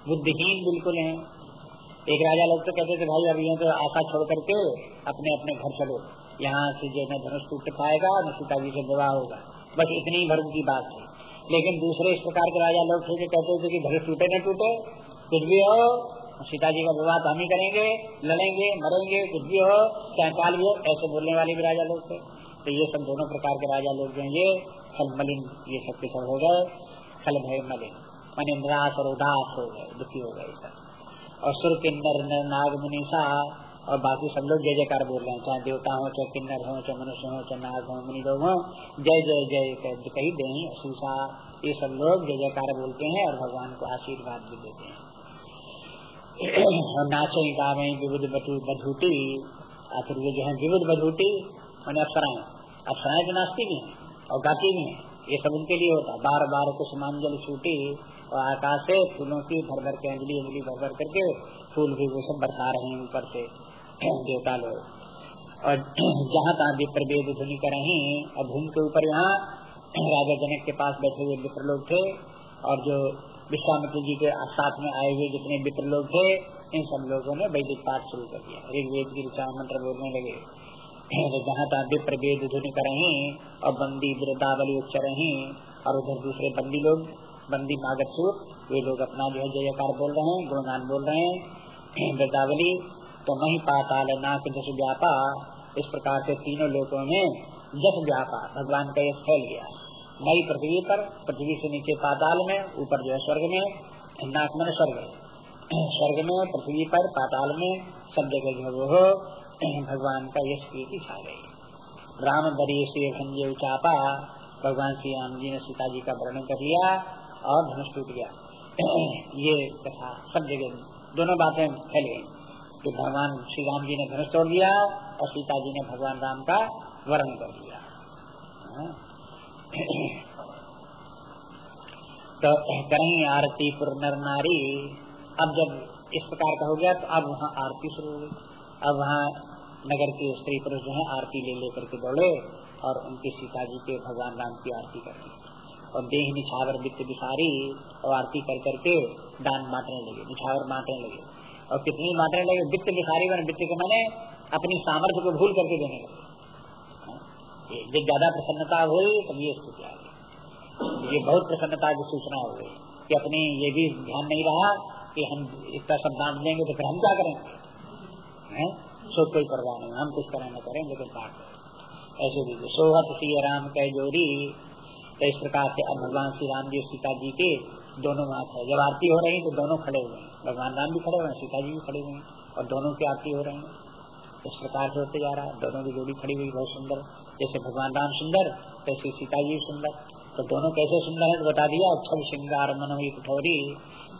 Speaker 1: बुद्धिहीन बिल्कुल हैं। एक राजा लोग तो कहते थे भाई अब तो आशा छोड़ करके अपने अपने घर चलो। यहाँ से जो है धनुष टूट पाएगा न सीता जी से विवाह होगा। बस इतनी भर्म की बात थी लेकिन दूसरे इस प्रकार के राजा लोग थे जो कहते थे कि धनुष टूटे न टूटे कुछ भी हो सीता जी का विवाह तो हम ही करेंगे, लड़ेंगे, मरेंगे, कुछ भी हो, चाहे काल भी हो, ऐसे बोलने वाले भी राजा लोग थे। तो ये सब दोनों प्रकार के राजा लोग जो ये खल मलिन, ये सब के सब हो गए, खल भय मलिन। मन निराश और उदास हो गए, दुखी हो गए और सुर किन्नर नाग मुनीषा और बाकी सब लोग जय जयकार बोल रहे हैं, चाहे देवता हो, चाहे किन्नर हो, चाहे मनुष्य हो, चाहे नाग हो, मुनि लोग हो, जय जय जय, कही दे ये सब लोग जय जयकार बोलते हैं और भगवान को आशीर्वाद भी देते हैं। और नाचे गावे विविध बधूटी, आखिर ये जो है विविध बधूटी, मैंने अप्सराएँ अप्सराएँ तो नाचती भी है और गाती भी है। ये सब उनके लिए होता। है बार बार कुछ मांजल छूटी, और आकाश से फूलों की भर भर के अंजलि अंजलि भर भर करके फूल भी वो सब बरसा रहे हैं ऊपर से <clears throat> देवता लोग और <clears throat> जहाँ तहाँ विप्र वेद ध्वनि कर रहे और भूमि के ऊपर यहाँ <clears throat> राजा जनक के पास बैठे हुए विप्र लोग थे, और जो विश्वामित्र जी के साथ में आए हुए जितने विप्र लोग थे, इन सब लोगों ने वैदिक पाठ शुरू कर दिया। ऋग्वेद की ऋचा मंत्र बोलने लगे। जहाँ तहाँ विप्र वेद ध्वनि कर रहे और बंदी वृद्धावली उच्च रहे और उधर दूसरे बंदी लोग, बंदी नागत वे लोग अपना जो है जयकार बोल रहे हैं गुणगान बोल रहे हैं <clears throat> वृद्धावली तो वही पाताल, नाक जस व्यापा, इस प्रकार से तीनों लोगों में जस व्यापा, भगवान का यश फैल गया। नई पृथ्वी पर, पृथ्वी से नीचे पाताल में, ऊपर जो है स्वर्ग में नाक मन स्वर्ग <clears throat> स्वर्ग में, पृथ्वी पर, पाताल में, सब जगह जो वो <clears throat> भगवान का यश की छा गई। राम बरी से भंजे चापा, भगवान श्री राम जी ने सीता जी का वर्णन कर लिया और धनुष टूट गया। <clears throat> ये कथा सब जगह दोनों बातें फैल गई। कि भगवान श्री राम जी ने धनुष तोड़ दिया और सीता जी ने भगवान राम का वर्णन कर दिया। हाँ। तो कहीं आरती पुर नर नारी अब जब इस प्रकार का हो गया तो अब वहाँ आरती शुरू हुई। अब वहाँ नगर के स्त्री पुरुष जो है, आरती ले लेकर के दौड़े और उनकी सीता जी के भगवान राम की आरती कर दी और देह निछावर वित्त विसारी और आरती कर करके दान बांटने लगे, निछावर बांटने लगे। और कितनी बांटने लगे? वित्त विसारी बने वित्त के मैंने अपनी सामर्थ्य को भूल करके देने लगे। जब ज़्यादा प्रसन्नता हुई, तब ये स्थिति आ गई ये बहुत प्रसन्नता की सूचना हो गई कि अपने ये भी ध्यान नहीं रहा कि हम इतना बांट देंगे तो फिर हम क्या करेंगे सो कोई परवाह नहीं, हम कुछ करना न करें, लेकिन बांट ऐसे भी सोहत सी राम कह जोड़ी तो इस प्रकार से अब भगवान श्री राम जी सीता जी के दोनों वहाँ खड़े जब आरती हो रही तो दोनों खड़े हुए हैं। भगवान राम भी खड़े हुए हैं, सीता जी भी खड़े हुए हैं और दोनों की आरती हो रही है। इस प्रकार से होते जा रहा है। दोनों की जोड़ी खड़ी हुई, बहुत सुंदर। जैसे भगवान राम सुंदर, तैसे सीता जी सुंदर। तो दोनों कैसे सुंदर है तो बता दिया। छल श्रृंगार मनोही कठोरी।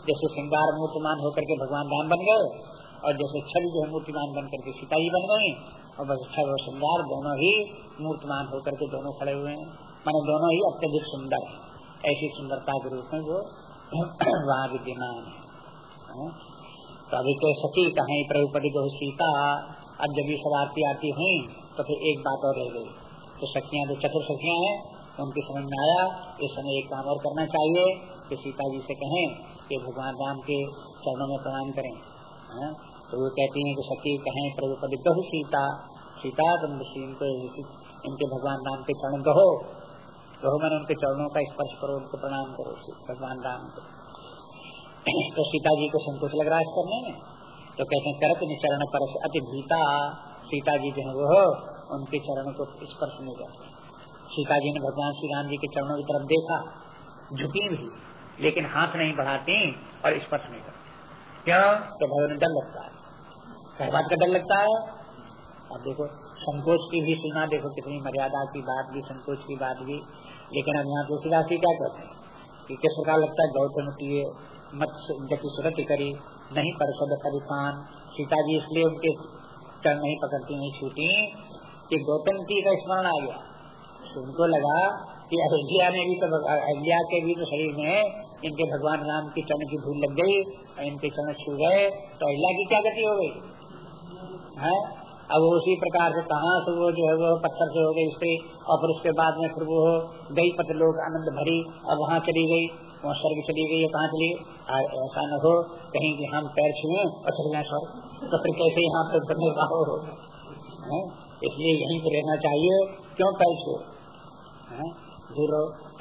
Speaker 1: जैसे श्रृंगार मूर्तिमान होकर के भगवान राम बन गए, और जैसे छवि जो है मूर्तिमान बन करके सीता जी बन गई और बस छल और श्रृंगार दोनों ही मूर्तिमान होकर के दोनों खड़े हुए हैं। मैंने दोनों ही अत्यधिक सुंदर। है ऐसी सुंदरता के रूप में वो <clears throat> वहाँ विद्यमान है। हाँ? तो अभी तो सती कहे प्रभुपति को, सीता अब जब ये सब आरती आती हुई तो फिर एक बात और रह गई। तो सखियाँ जो चतुर सखियाँ हैं, उनके समझ में आया, इस समय एक काम और करना चाहिए कि सीता जी से कहें कि भगवान राम के चरणों में प्रणाम करें। हाँ? तो वो कहती हैं कि सखी कहें प्रभुपति बहु सीता। सीता, तुम इनके भगवान राम के चरण कहो कहो मैंने उनके चरणों का स्पर्श करो, उनको प्रणाम करो, भगवान राम को। <clears throat> तो सीता जी को संकोच लग रहा है इस करने में। तो कहते हैं, करत चरण पर अति भीता सीता जी जो है वो उनके चरणों को स्पर्श नहीं करते सीता जी ने भगवान श्री राम जी के चरणों की तरफ़ देखा, झुकी भी लेकिन हाथ नहीं बढ़ाती और स्पर्श नहीं करती क्यों? तो भगवान डर लगता है। बात का डर लगता है? अब देखो, संकोच की भी सीमा, देखो कितनी मर्यादा की बात भी, संकोच की बात भी। लेकिन अब यहाँ तुलसीदास जी क्या कहते हैं? कि किस प्रकार लगता है, गौतम की मत गति सुरत करी नहीं परिषद परिपान सीता जी इसलिए उनके चरण नहीं पकड़ती, नहीं छूटी कि गौतम की का स्मरण आ गया। तो उनको लगा कि अयोध्या में भी तो अयोध्या के भी तो शरीर में इनके भगवान राम की चरण की धूल लग गई और इनके चरण छू गए तो अहिल्या की क्या गति हो गई? है? अब उसी प्रकार से कहा से वो जो है, वो पत्थर से हो गई स्त्री और फिर उसके बाद में फिर वो गई पत्र लोग आनंद भरी और वहाँ चली गई। वहाँ स्वर्ग चली गई कहाँ चली? ऐसा न हो, कहीं कि हम पैर छुए और चले जाए स्वर्ग तो फिर कैसे यहाँ पे करने का हो? इसलिए यहीं पर रहना चाहिए, क्यों पैर छुए? दूर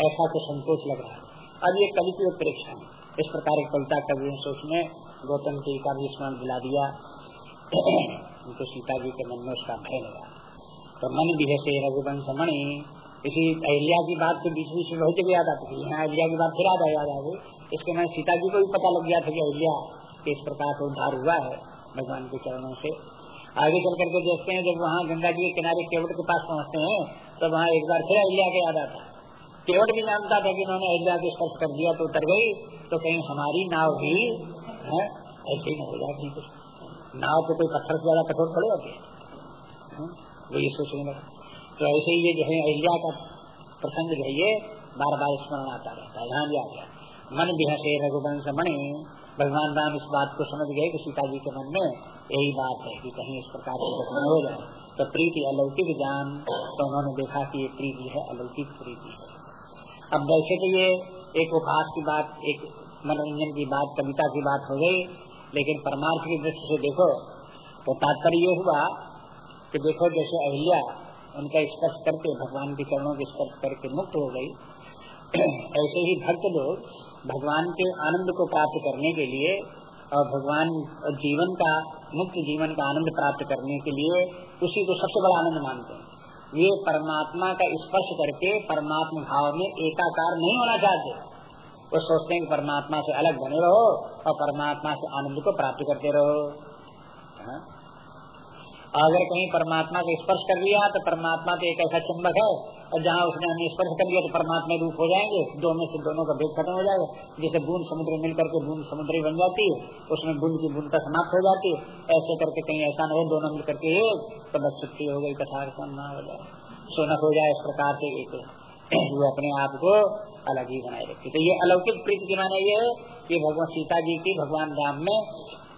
Speaker 1: ऐसा तो संकोच लग रहा है। अब ये कवि की परीक्षा है। इस प्रकार की कविता कवि सोच में गौतम जी का भी स्मरण दिला दिया। उनको सीता जी के मन में उसका भय लगा। तो मन भी है रघुवंश मणि। इसी अहिल्या की बात के बीच बीच में बहुत जगह याद आती थी। यहाँ अहिल्या की बात फिर आ याद आ गई। इसके मैं सीता जी को भी पता लग गया था कि अहिल्या किस प्रकार से उद्धार हुआ है भगवान के चरणों से। आगे चल करके देखते हैं, जब वहाँ गंगा जी के किनारे केवट के पास पहुँचते हैं तो वहाँ एक बार फिर अहिल्या के याद आता केवट भी जानता था कि उन्होंने अहिल्या को स्पर्श कर दिया तो उतर गई तो कहीं हमारी नाव भी, है, ऐसे ही हो जाती नाव तो कोई पत्थर से ज़्यादा कठोर थोड़े होते हाँ? वो सोचने लगा। तो ऐसे ही ये जो है, अहिल्या का प्रसंग जो है, ये बार बार स्मरण आता रहता है, ध्यान दिया गया। मन भी हसे, रघुवंश मणि भगवान राम इस बात को समझ गए कि सीता जी के मन में यही बात है कि कहीं इस प्रकार की घटना हो जाए। तो प्रीति अलौकिक जान तो उन्होंने देखा कि ये प्रीति है, अलौकिक प्रीति है। अब वैसे तो ये एक उपहास की बात, एक मनोरंजन की बात, कविता की बात हो गई, लेकिन परमार्थ की दृष्टि से देखो तो तात्पर्य ये हुआ कि देखो जैसे अहिल्या उनका स्पर्श करके, भगवान के चरणों के स्पर्श करके मुक्त हो गई। ऐसे ही भक्त लोग भगवान के आनंद को प्राप्त करने के लिए और भगवान जीवन का, मुक्त जीवन का आनंद प्राप्त करने के लिए उसी को सबसे बड़ा आनंद मानते हैं। ये परमात्मा का स्पर्श करके परमात्मा भाव में एकाकार नहीं होना चाहते वो सोचते हैं कि परमात्मा से अलग बने रहो और परमात्मा से आनंद को प्राप्त करते रहो। हाँ? अगर कहीं परमात्मा को स्पर्श कर लिया तो परमात्मा तो एक ऐसा चुंबक है, और जहाँ उसने हमें स्पर्श कर लिया तो परमात्मा रूप हो जाएँगे। दो में से दोनों का भेद खत्म हो जाएगा। जैसे बूंद समुद्र मिल करके बूंद समुद्री बन जाती है, उसमें बूंद की बूंद का समाप्त हो जाती है। ऐसे करके कहीं ऐसा न हो, दोनों मिल करके एक तो बस छुट्टी हो गई कथा हो जाए। सोनक हो जाए इस प्रकार से एक <clears throat> वो अपने आप को अलग ही बनाए रखे तो ये अलौकिक प्रीति के माने ये कि भगवान सीता जी की, भगवान राम में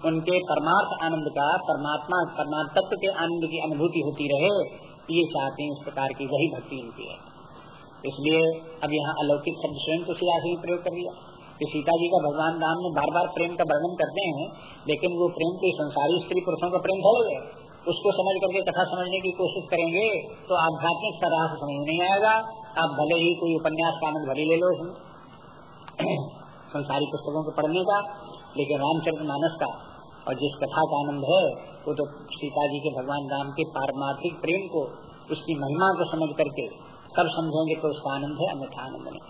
Speaker 1: उनके परमार्थ आनंद का, परमात्मा परमात्म के आनंद की अनुभूति होती रहे, ये चाहते हैं इस प्रकार की वही भक्ति उनकी है। इसलिए अब यहाँ अलौकिक शब्द स्वयं तो सीधा ही प्रयोग कर दिया कि सीता जी का भगवान राम में बार बार प्रेम का वर्णन करते हैं, लेकिन वो प्रेम के संसारी स्त्री पुरुषों का प्रेम थोड़ा है। उसको समझ करके कथा समझने की कोशिश करेंगे तो आध्यात्मिक सराह से समझ नहीं आएगा। आप भले ही कोई उपन्यास का आनंद भरी ले लो संसारी पुस्तकों को पढ़ने का, लेकिन रामचरित मानस का। और जिस कथा का आनंद है, वो तो सीता जी के भगवान राम के पारमार्थिक प्रेम को, उसकी महिमा को समझ करके तब समझेंगे तो उसका आनंद है, अन्यथा आनंद नहीं।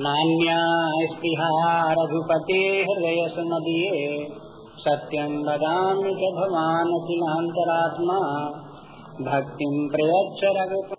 Speaker 1: नान्या रघुपति हृदय सुमदीये सत्यं वदामि च भवान् भक्तिं प्रयच्छ रघुप